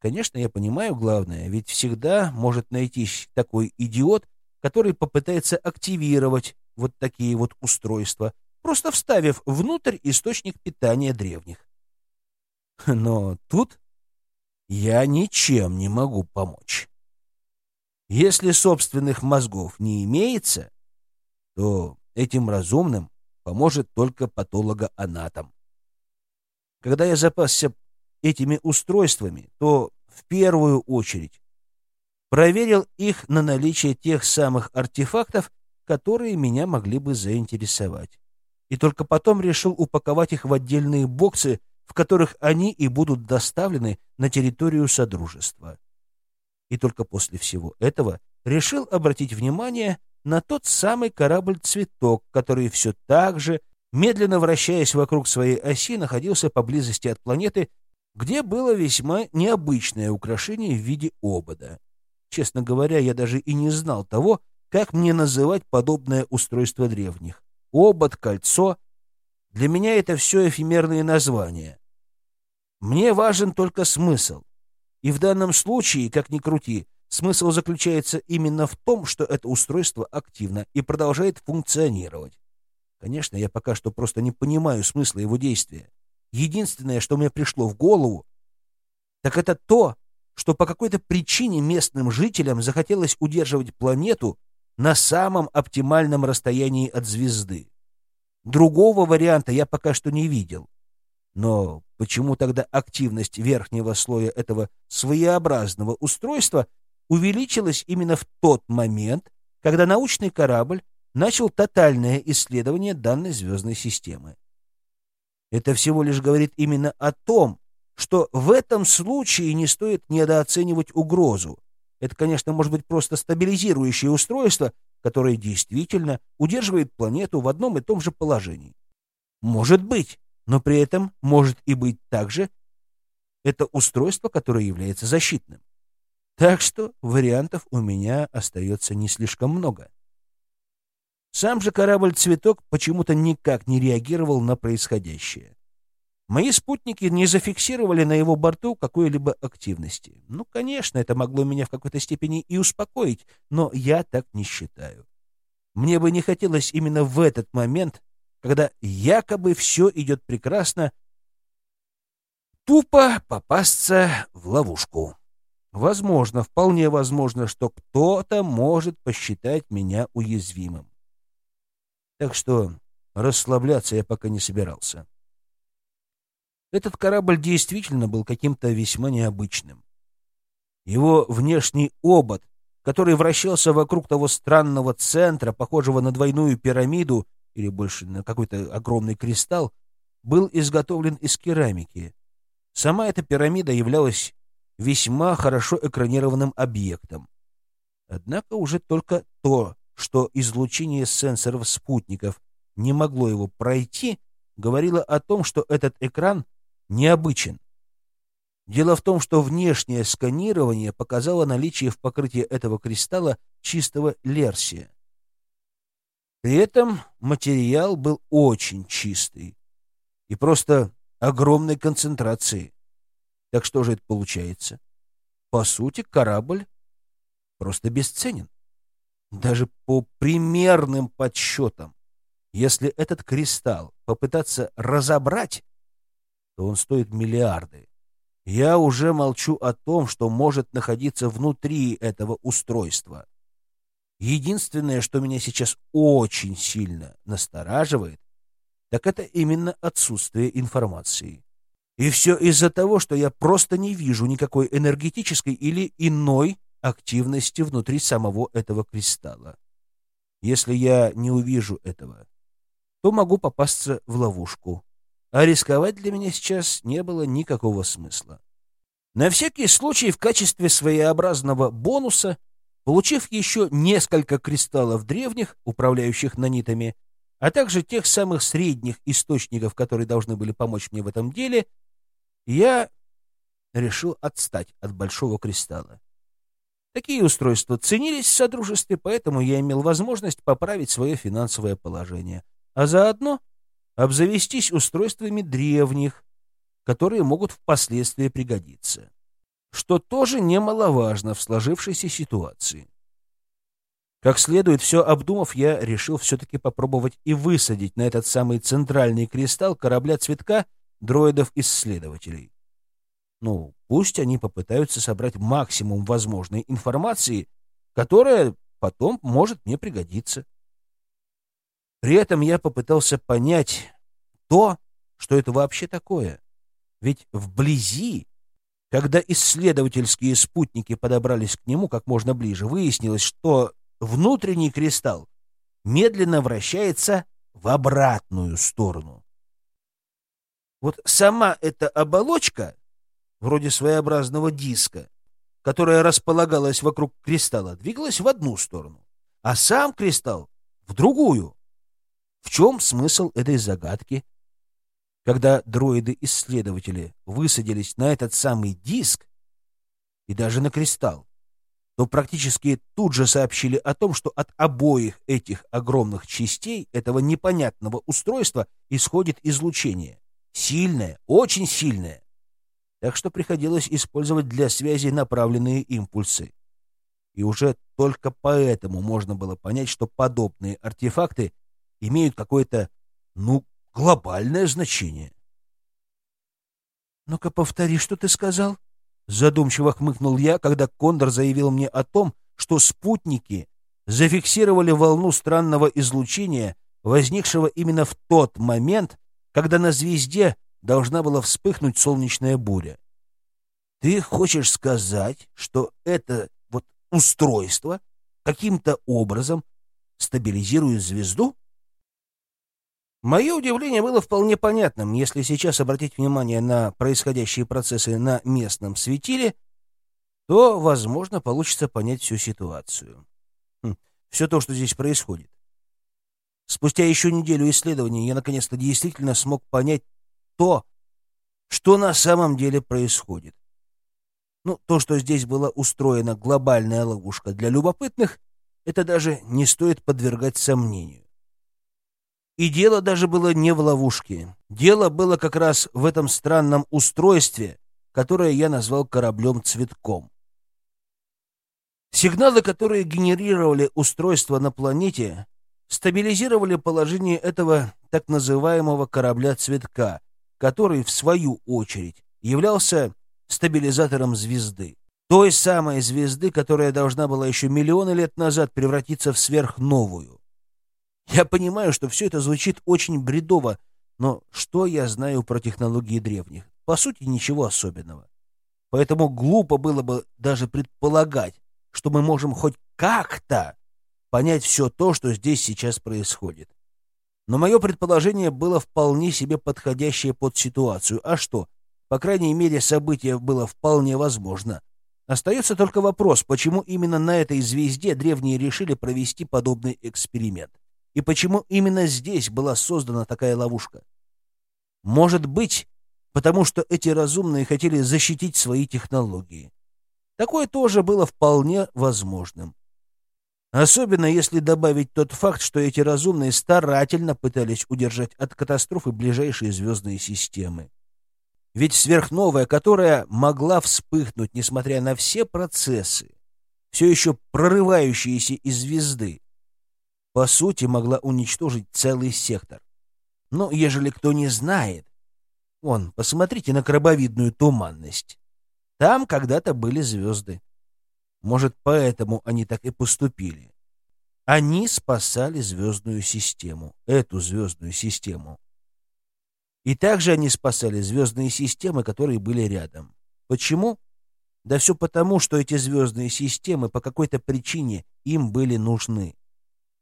Конечно, я понимаю главное, ведь всегда может найтись такой идиот, который попытается активировать вот такие вот устройства, просто вставив внутрь источник питания древних. [LAUGHS] Но тут я ничем не могу помочь. Если собственных мозгов не имеется, то этим разумным поможет только патологоанатом. Когда я запасся этими устройствами, то в первую очередь проверил их на наличие тех самых артефактов, которые меня могли бы заинтересовать. И только потом решил упаковать их в отдельные боксы, в которых они и будут доставлены на территорию Содружества. И только после всего этого решил обратить внимание на тот самый корабль-цветок, который все так же, медленно вращаясь вокруг своей оси, находился поблизости от планеты, где было весьма необычное украшение в виде обода. Честно говоря, я даже и не знал того, как мне называть подобное устройство древних. Обод, кольцо. Для меня это все эфемерные названия. Мне важен только смысл. И в данном случае, как ни крути, Смысл заключается именно в том, что это устройство активно и продолжает функционировать. Конечно, я пока что просто не понимаю смысла его действия. Единственное, что мне пришло в голову, так это то, что по какой-то причине местным жителям захотелось удерживать планету на самом оптимальном расстоянии от звезды. Другого варианта я пока что не видел. Но почему тогда активность верхнего слоя этого своеобразного устройства увеличилась именно в тот момент, когда научный корабль начал тотальное исследование данной звездной системы. Это всего лишь говорит именно о том, что в этом случае не стоит недооценивать угрозу. Это, конечно, может быть просто стабилизирующее устройство, которое действительно удерживает планету в одном и том же положении. Может быть, но при этом может и быть также это устройство, которое является защитным. Так что вариантов у меня остается не слишком много. Сам же корабль-цветок почему-то никак не реагировал на происходящее. Мои спутники не зафиксировали на его борту какой-либо активности. Ну, конечно, это могло меня в какой-то степени и успокоить, но я так не считаю. Мне бы не хотелось именно в этот момент, когда якобы все идет прекрасно, тупо попасться в ловушку. Возможно, вполне возможно, что кто-то может посчитать меня уязвимым. Так что расслабляться я пока не собирался. Этот корабль действительно был каким-то весьма необычным. Его внешний обод, который вращался вокруг того странного центра, похожего на двойную пирамиду или больше на какой-то огромный кристалл, был изготовлен из керамики. Сама эта пирамида являлась весьма хорошо экранированным объектом. Однако уже только то, что излучение сенсоров спутников не могло его пройти, говорило о том, что этот экран необычен. Дело в том, что внешнее сканирование показало наличие в покрытии этого кристалла чистого лерсия. При этом материал был очень чистый и просто огромной концентрации. Так что же это получается? По сути, корабль просто бесценен. Даже по примерным подсчетам. Если этот кристалл попытаться разобрать, то он стоит миллиарды. Я уже молчу о том, что может находиться внутри этого устройства. Единственное, что меня сейчас очень сильно настораживает, так это именно отсутствие информации. И все из-за того, что я просто не вижу никакой энергетической или иной активности внутри самого этого кристалла. Если я не увижу этого, то могу попасться в ловушку. А рисковать для меня сейчас не было никакого смысла. На всякий случай в качестве своеобразного бонуса, получив еще несколько кристаллов древних, управляющих нанитами, а также тех самых средних источников, которые должны были помочь мне в этом деле, я решил отстать от Большого Кристалла. Такие устройства ценились в Содружестве, поэтому я имел возможность поправить свое финансовое положение, а заодно обзавестись устройствами древних, которые могут впоследствии пригодиться, что тоже немаловажно в сложившейся ситуации. Как следует все обдумав, я решил все-таки попробовать и высадить на этот самый центральный кристалл корабля цветка дроидов-исследователей. Ну, пусть они попытаются собрать максимум возможной информации, которая потом может мне пригодиться. При этом я попытался понять то, что это вообще такое. Ведь вблизи, когда исследовательские спутники подобрались к нему как можно ближе, выяснилось, что внутренний кристалл медленно вращается в обратную сторону. Вот сама эта оболочка, вроде своеобразного диска, которая располагалась вокруг кристалла, двигалась в одну сторону, а сам кристалл — в другую. Чем смысл этой загадки? Когда дроиды-исследователи высадились на этот самый диск и даже на кристалл, то практически тут же сообщили о том, что от обоих этих огромных частей этого непонятного устройства исходит излучение. Сильное, очень сильное. Так что приходилось использовать для связи направленные импульсы. И уже только поэтому можно было понять, что подобные артефакты имеют какое-то, ну, глобальное значение. «Ну-ка, повтори, что ты сказал?» Задумчиво хмыкнул я, когда Кондор заявил мне о том, что спутники зафиксировали волну странного излучения, возникшего именно в тот момент, когда на звезде должна была вспыхнуть солнечная буря. Ты хочешь сказать, что это вот устройство каким-то образом стабилизирует звезду? Мое удивление было вполне понятным, если сейчас обратить внимание на происходящие процессы на местном светиле, то, возможно, получится понять всю ситуацию. Хм, все то, что здесь происходит. Спустя еще неделю исследований я наконец-то действительно смог понять то, что на самом деле происходит. Ну, то, что здесь была устроена глобальная ловушка для любопытных, это даже не стоит подвергать сомнению. И дело даже было не в ловушке. Дело было как раз в этом странном устройстве, которое я назвал кораблем-цветком. Сигналы, которые генерировали устройство на планете, стабилизировали положение этого так называемого корабля-цветка, который, в свою очередь, являлся стабилизатором звезды. Той самой звезды, которая должна была еще миллионы лет назад превратиться в сверхновую. Я понимаю, что все это звучит очень бредово, но что я знаю про технологии древних? По сути, ничего особенного. Поэтому глупо было бы даже предполагать, что мы можем хоть как-то понять все то, что здесь сейчас происходит. Но мое предположение было вполне себе подходящее под ситуацию. А что? По крайней мере, событие было вполне возможно. Остается только вопрос, почему именно на этой звезде древние решили провести подобный эксперимент. И почему именно здесь была создана такая ловушка? Может быть, потому что эти разумные хотели защитить свои технологии. Такое тоже было вполне возможным. Особенно если добавить тот факт, что эти разумные старательно пытались удержать от катастрофы ближайшие звездные системы. Ведь сверхновая, которая могла вспыхнуть, несмотря на все процессы, все еще прорывающиеся из звезды, по сути, могла уничтожить целый сектор. Но ежели кто не знает... Вон, посмотрите на крабовидную туманность. Там когда-то были звезды. Может, поэтому они так и поступили. Они спасали звездную систему, эту звездную систему. И также они спасали звездные системы, которые были рядом. Почему? Да все потому, что эти звездные системы по какой-то причине им были нужны.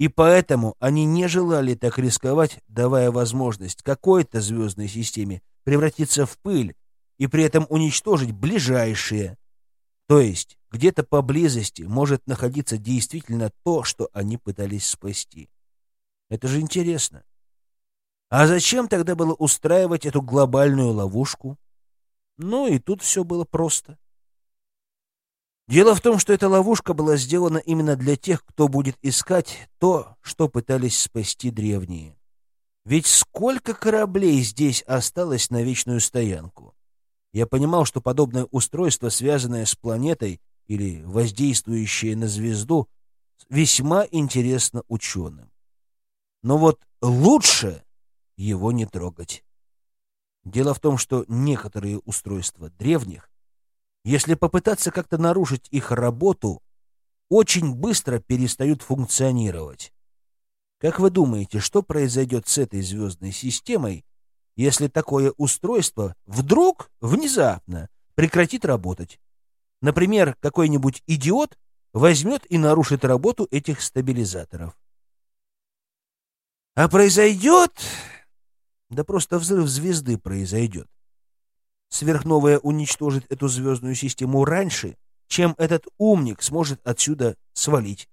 И поэтому они не желали так рисковать, давая возможность какой-то звездной системе превратиться в пыль и при этом уничтожить ближайшие. То есть где-то поблизости может находиться действительно то, что они пытались спасти. Это же интересно. А зачем тогда было устраивать эту глобальную ловушку? Ну и тут все было просто. Дело в том, что эта ловушка была сделана именно для тех, кто будет искать то, что пытались спасти древние. Ведь сколько кораблей здесь осталось на вечную стоянку? Я понимал, что подобное устройство, связанное с планетой или воздействующее на звезду, весьма интересно ученым. Но вот лучше его не трогать. Дело в том, что некоторые устройства древних, если попытаться как-то нарушить их работу, очень быстро перестают функционировать. Как вы думаете, что произойдет с этой звездной системой, если такое устройство вдруг, внезапно, прекратит работать? Например, какой-нибудь идиот возьмет и нарушит работу этих стабилизаторов. А произойдет... Да просто взрыв звезды произойдет. Сверхновая уничтожит эту звездную систему раньше, чем этот умник сможет отсюда свалить.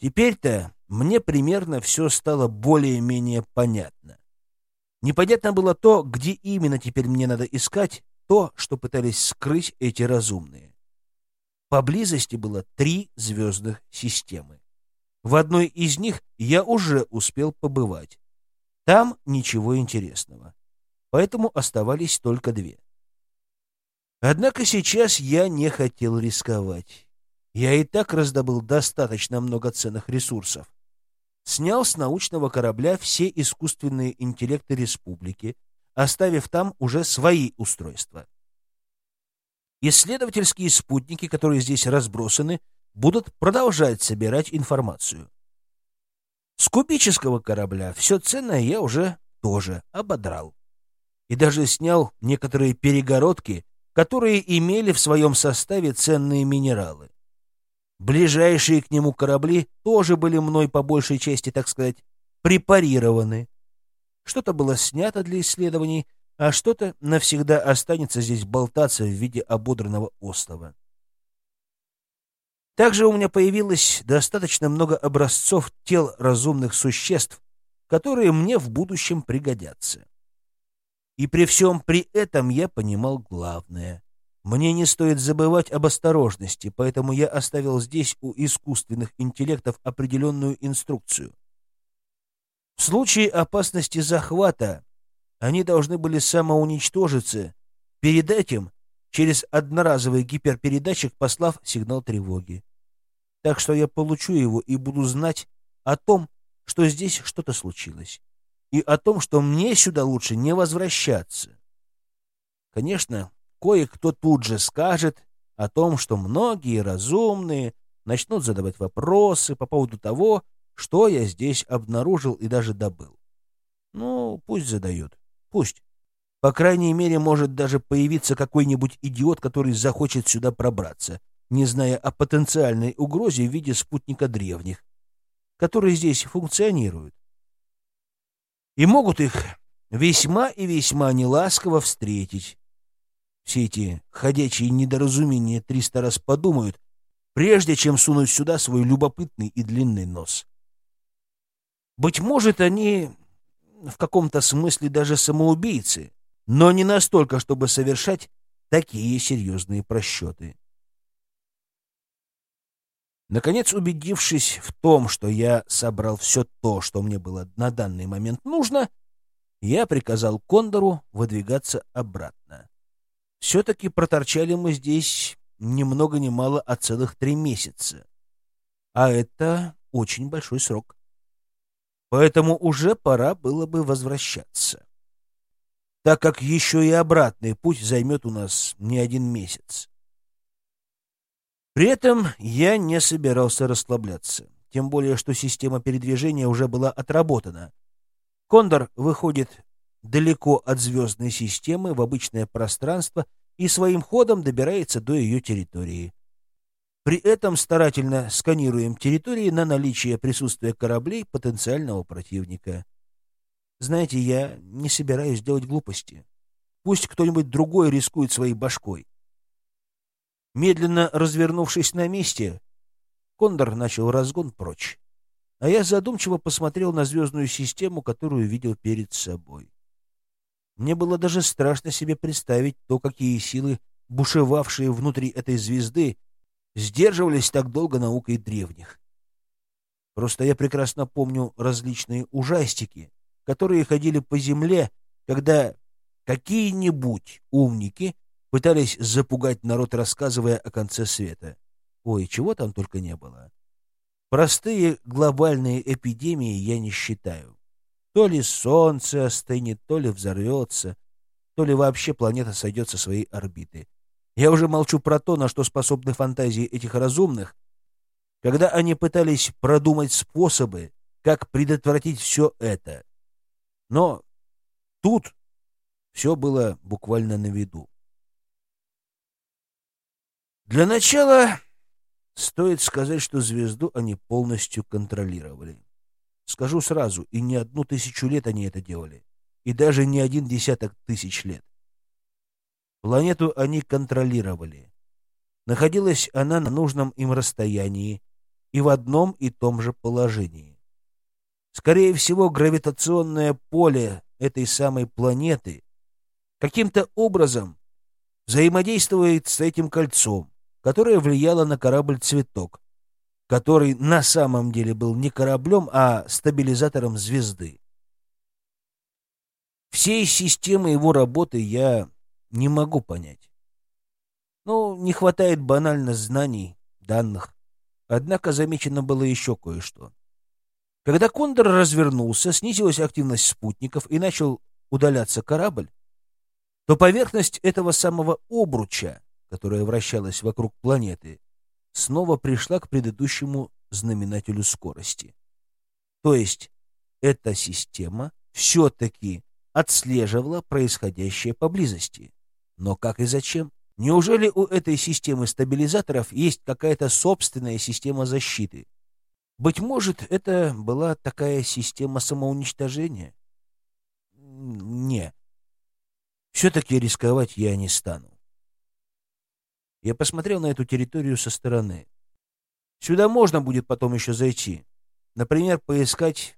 Теперь-то мне примерно все стало более-менее понятно. Непонятно было то, где именно теперь мне надо искать то, что пытались скрыть эти разумные. Поблизости было три звездных системы. В одной из них я уже успел побывать. Там ничего интересного. Поэтому оставались только две. Однако сейчас я не хотел рисковать. Я и так раздобыл достаточно много ценных ресурсов. Снял с научного корабля все искусственные интеллекты республики, оставив там уже свои устройства. Исследовательские спутники, которые здесь разбросаны, будут продолжать собирать информацию. С кубического корабля все ценное я уже тоже ободрал. И даже снял некоторые перегородки, которые имели в своем составе ценные минералы. Ближайшие к нему корабли тоже были мной по большей части, так сказать, препарированы. Что-то было снято для исследований, а что-то навсегда останется здесь болтаться в виде ободранного острова. Также у меня появилось достаточно много образцов тел разумных существ, которые мне в будущем пригодятся. И при всем при этом я понимал главное. Мне не стоит забывать об осторожности, поэтому я оставил здесь у искусственных интеллектов определенную инструкцию. В случае опасности захвата они должны были самоуничтожиться, перед этим через одноразовый гиперпередатчик послав сигнал тревоги. Так что я получу его и буду знать о том, что здесь что-то случилось, и о том, что мне сюда лучше не возвращаться. Конечно, кое-кто тут же скажет о том, что многие разумные начнут задавать вопросы по поводу того, что я здесь обнаружил и даже добыл. Ну, пусть задают. Пусть. По крайней мере, может даже появиться какой-нибудь идиот, который захочет сюда пробраться, не зная о потенциальной угрозе в виде спутника древних, которые здесь функционируют. И могут их весьма и весьма неласково встретить. Все эти ходячие недоразумения триста раз подумают, прежде чем сунуть сюда свой любопытный и длинный нос. Быть может, они в каком-то смысле даже самоубийцы, но не настолько, чтобы совершать такие серьезные просчеты. Наконец, убедившись в том, что я собрал все то, что мне было на данный момент нужно, я приказал Кондору выдвигаться обратно. Все-таки проторчали мы здесь ни много ни мало, а целых три месяца. А это очень большой срок поэтому уже пора было бы возвращаться, так как еще и обратный путь займет у нас не один месяц. При этом я не собирался расслабляться, тем более что система передвижения уже была отработана. Кондор выходит далеко от звездной системы в обычное пространство и своим ходом добирается до ее территории. При этом старательно сканируем территории на наличие присутствия кораблей потенциального противника. Знаете, я не собираюсь делать глупости. Пусть кто-нибудь другой рискует своей башкой. Медленно развернувшись на месте, Кондор начал разгон прочь. А я задумчиво посмотрел на звездную систему, которую видел перед собой. Мне было даже страшно себе представить то, какие силы, бушевавшие внутри этой звезды, сдерживались так долго наукой древних. Просто я прекрасно помню различные ужастики, которые ходили по земле, когда какие-нибудь умники пытались запугать народ, рассказывая о конце света. Ой, чего там только не было. Простые глобальные эпидемии я не считаю. То ли солнце остынет, то ли взорвется, то ли вообще планета сойдет со своей орбиты. Я уже молчу про то, на что способны фантазии этих разумных, когда они пытались продумать способы, как предотвратить все это. Но тут все было буквально на виду. Для начала стоит сказать, что звезду они полностью контролировали. Скажу сразу, и не одну тысячу лет они это делали, и даже не один десяток тысяч лет. Планету они контролировали. Находилась она на нужном им расстоянии и в одном и том же положении. Скорее всего, гравитационное поле этой самой планеты каким-то образом взаимодействует с этим кольцом, которое влияло на корабль «Цветок», который на самом деле был не кораблем, а стабилизатором звезды. Всей системы его работы я не могу понять. Ну, не хватает банально знаний, данных. Однако замечено было еще кое-что. Когда Кондор развернулся, снизилась активность спутников и начал удаляться корабль, то поверхность этого самого обруча, которая вращалась вокруг планеты, снова пришла к предыдущему знаменателю скорости. То есть эта система все-таки отслеживала происходящее поблизости. Но как и зачем? Неужели у этой системы стабилизаторов есть какая-то собственная система защиты? Быть может, это была такая система самоуничтожения? Не. Все-таки рисковать я не стану. Я посмотрел на эту территорию со стороны. Сюда можно будет потом еще зайти. Например, поискать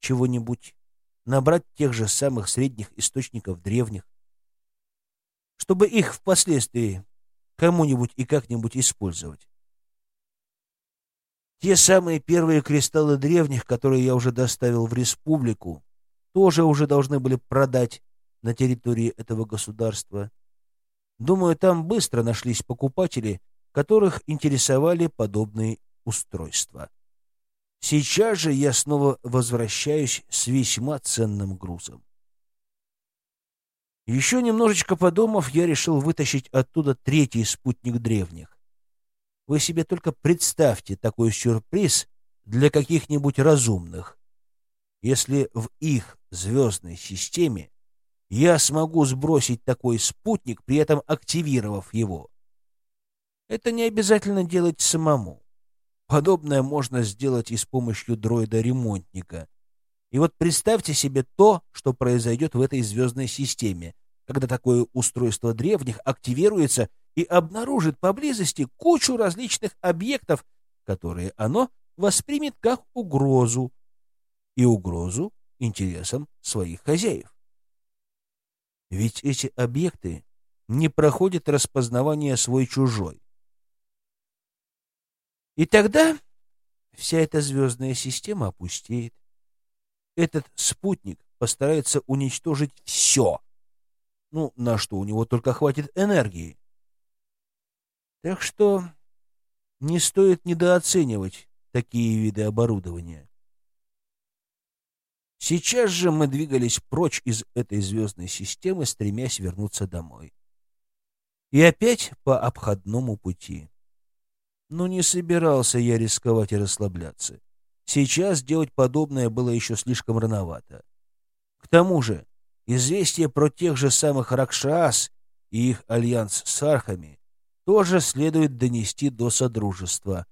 чего-нибудь, набрать тех же самых средних источников древних, чтобы их впоследствии кому-нибудь и как-нибудь использовать. Те самые первые кристаллы древних, которые я уже доставил в республику, тоже уже должны были продать на территории этого государства. Думаю, там быстро нашлись покупатели, которых интересовали подобные устройства. Сейчас же я снова возвращаюсь с весьма ценным грузом. Еще немножечко подумав, я решил вытащить оттуда третий спутник древних. Вы себе только представьте такой сюрприз для каких-нибудь разумных. Если в их звездной системе я смогу сбросить такой спутник, при этом активировав его. Это не обязательно делать самому. Подобное можно сделать и с помощью дроида-ремонтника. И вот представьте себе то, что произойдет в этой звездной системе, когда такое устройство древних активируется и обнаружит поблизости кучу различных объектов, которые оно воспримет как угрозу, и угрозу интересам своих хозяев. Ведь эти объекты не проходят распознавание свой-чужой. И тогда вся эта звездная система опустеет. Этот спутник постарается уничтожить все. Ну, на что у него только хватит энергии. Так что не стоит недооценивать такие виды оборудования. Сейчас же мы двигались прочь из этой звездной системы, стремясь вернуться домой. И опять по обходному пути. Но не собирался я рисковать и расслабляться. Сейчас делать подобное было еще слишком рановато. К тому же, известие про тех же самых Ракшас и их альянс с архами тоже следует донести до Содружества.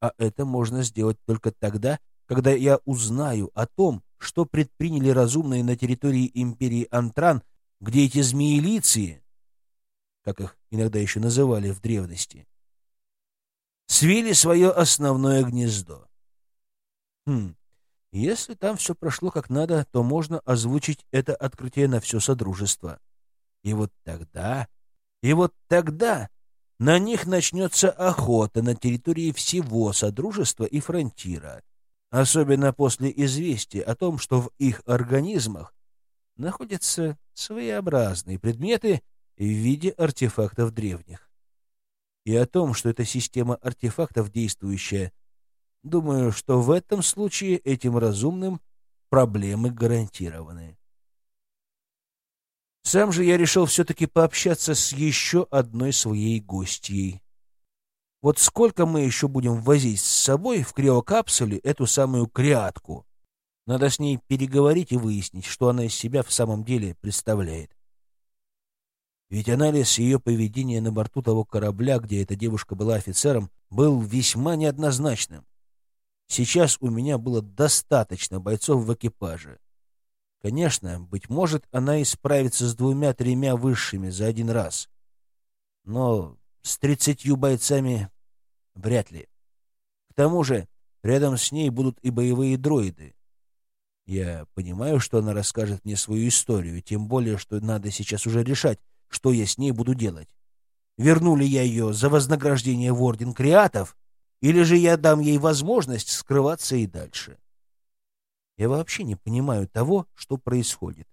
А это можно сделать только тогда, когда я узнаю о том, что предприняли разумные на территории империи Антран, где эти змеелиции, как их иногда еще называли в древности, свели свое основное гнездо. Хм, если там все прошло как надо, то можно озвучить это открытие на все Содружество. И вот тогда, и вот тогда на них начнется охота на территории всего Содружества и Фронтира, особенно после известия о том, что в их организмах находятся своеобразные предметы в виде артефактов древних. И о том, что эта система артефактов действующая, думаю, что в этом случае этим разумным проблемы гарантированы. Сам же я решил все-таки пообщаться с еще одной своей гостьей. Вот сколько мы еще будем возить с собой в криокапсуле эту самую криатку? Надо с ней переговорить и выяснить, что она из себя в самом деле представляет. Ведь анализ ее поведения на борту того корабля, где эта девушка была офицером, был весьма неоднозначным. Сейчас у меня было достаточно бойцов в экипаже. Конечно, быть может, она и справится с двумя-тремя высшими за один раз. Но с тридцатью бойцами вряд ли. К тому же, рядом с ней будут и боевые дроиды. Я понимаю, что она расскажет мне свою историю, тем более, что надо сейчас уже решать, что я с ней буду делать. Верну ли я ее за вознаграждение в Орден Креатов, или же я дам ей возможность скрываться и дальше. Я вообще не понимаю того, что происходит.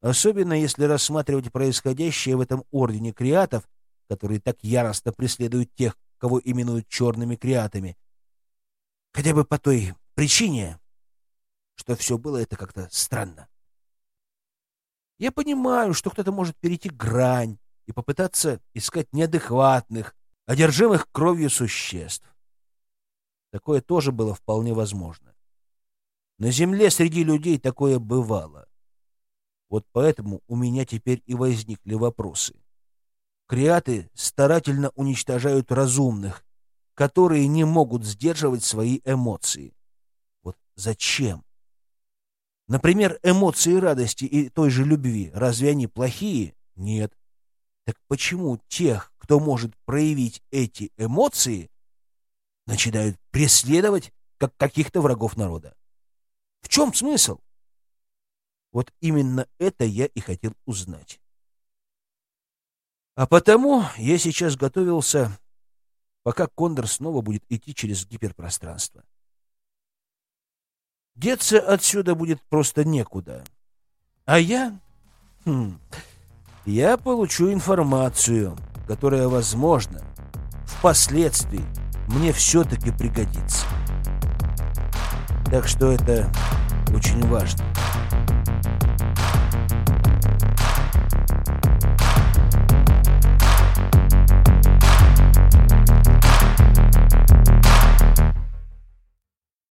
Особенно если рассматривать происходящее в этом ордене креатов, которые так яростно преследуют тех, кого именуют черными креатами. Хотя бы по той причине, что все было это как-то странно. Я понимаю, что кто-то может перейти грань и попытаться искать неадекватных, одержимых кровью существ. Такое тоже было вполне возможно. На земле среди людей такое бывало. Вот поэтому у меня теперь и возникли вопросы. Креаты старательно уничтожают разумных, которые не могут сдерживать свои эмоции. Вот зачем? Например, эмоции радости и той же любви, разве они плохие? Нет. Так почему тех, кто может проявить эти эмоции, начинают преследовать как каких-то врагов народа? В чем смысл? Вот именно это я и хотел узнать. А потому я сейчас готовился, пока Кондор снова будет идти через гиперпространство. Деться отсюда будет просто некуда. А я... Хм, я получу информацию, которая, возможно, впоследствии мне все-таки пригодится. Так что это очень важно.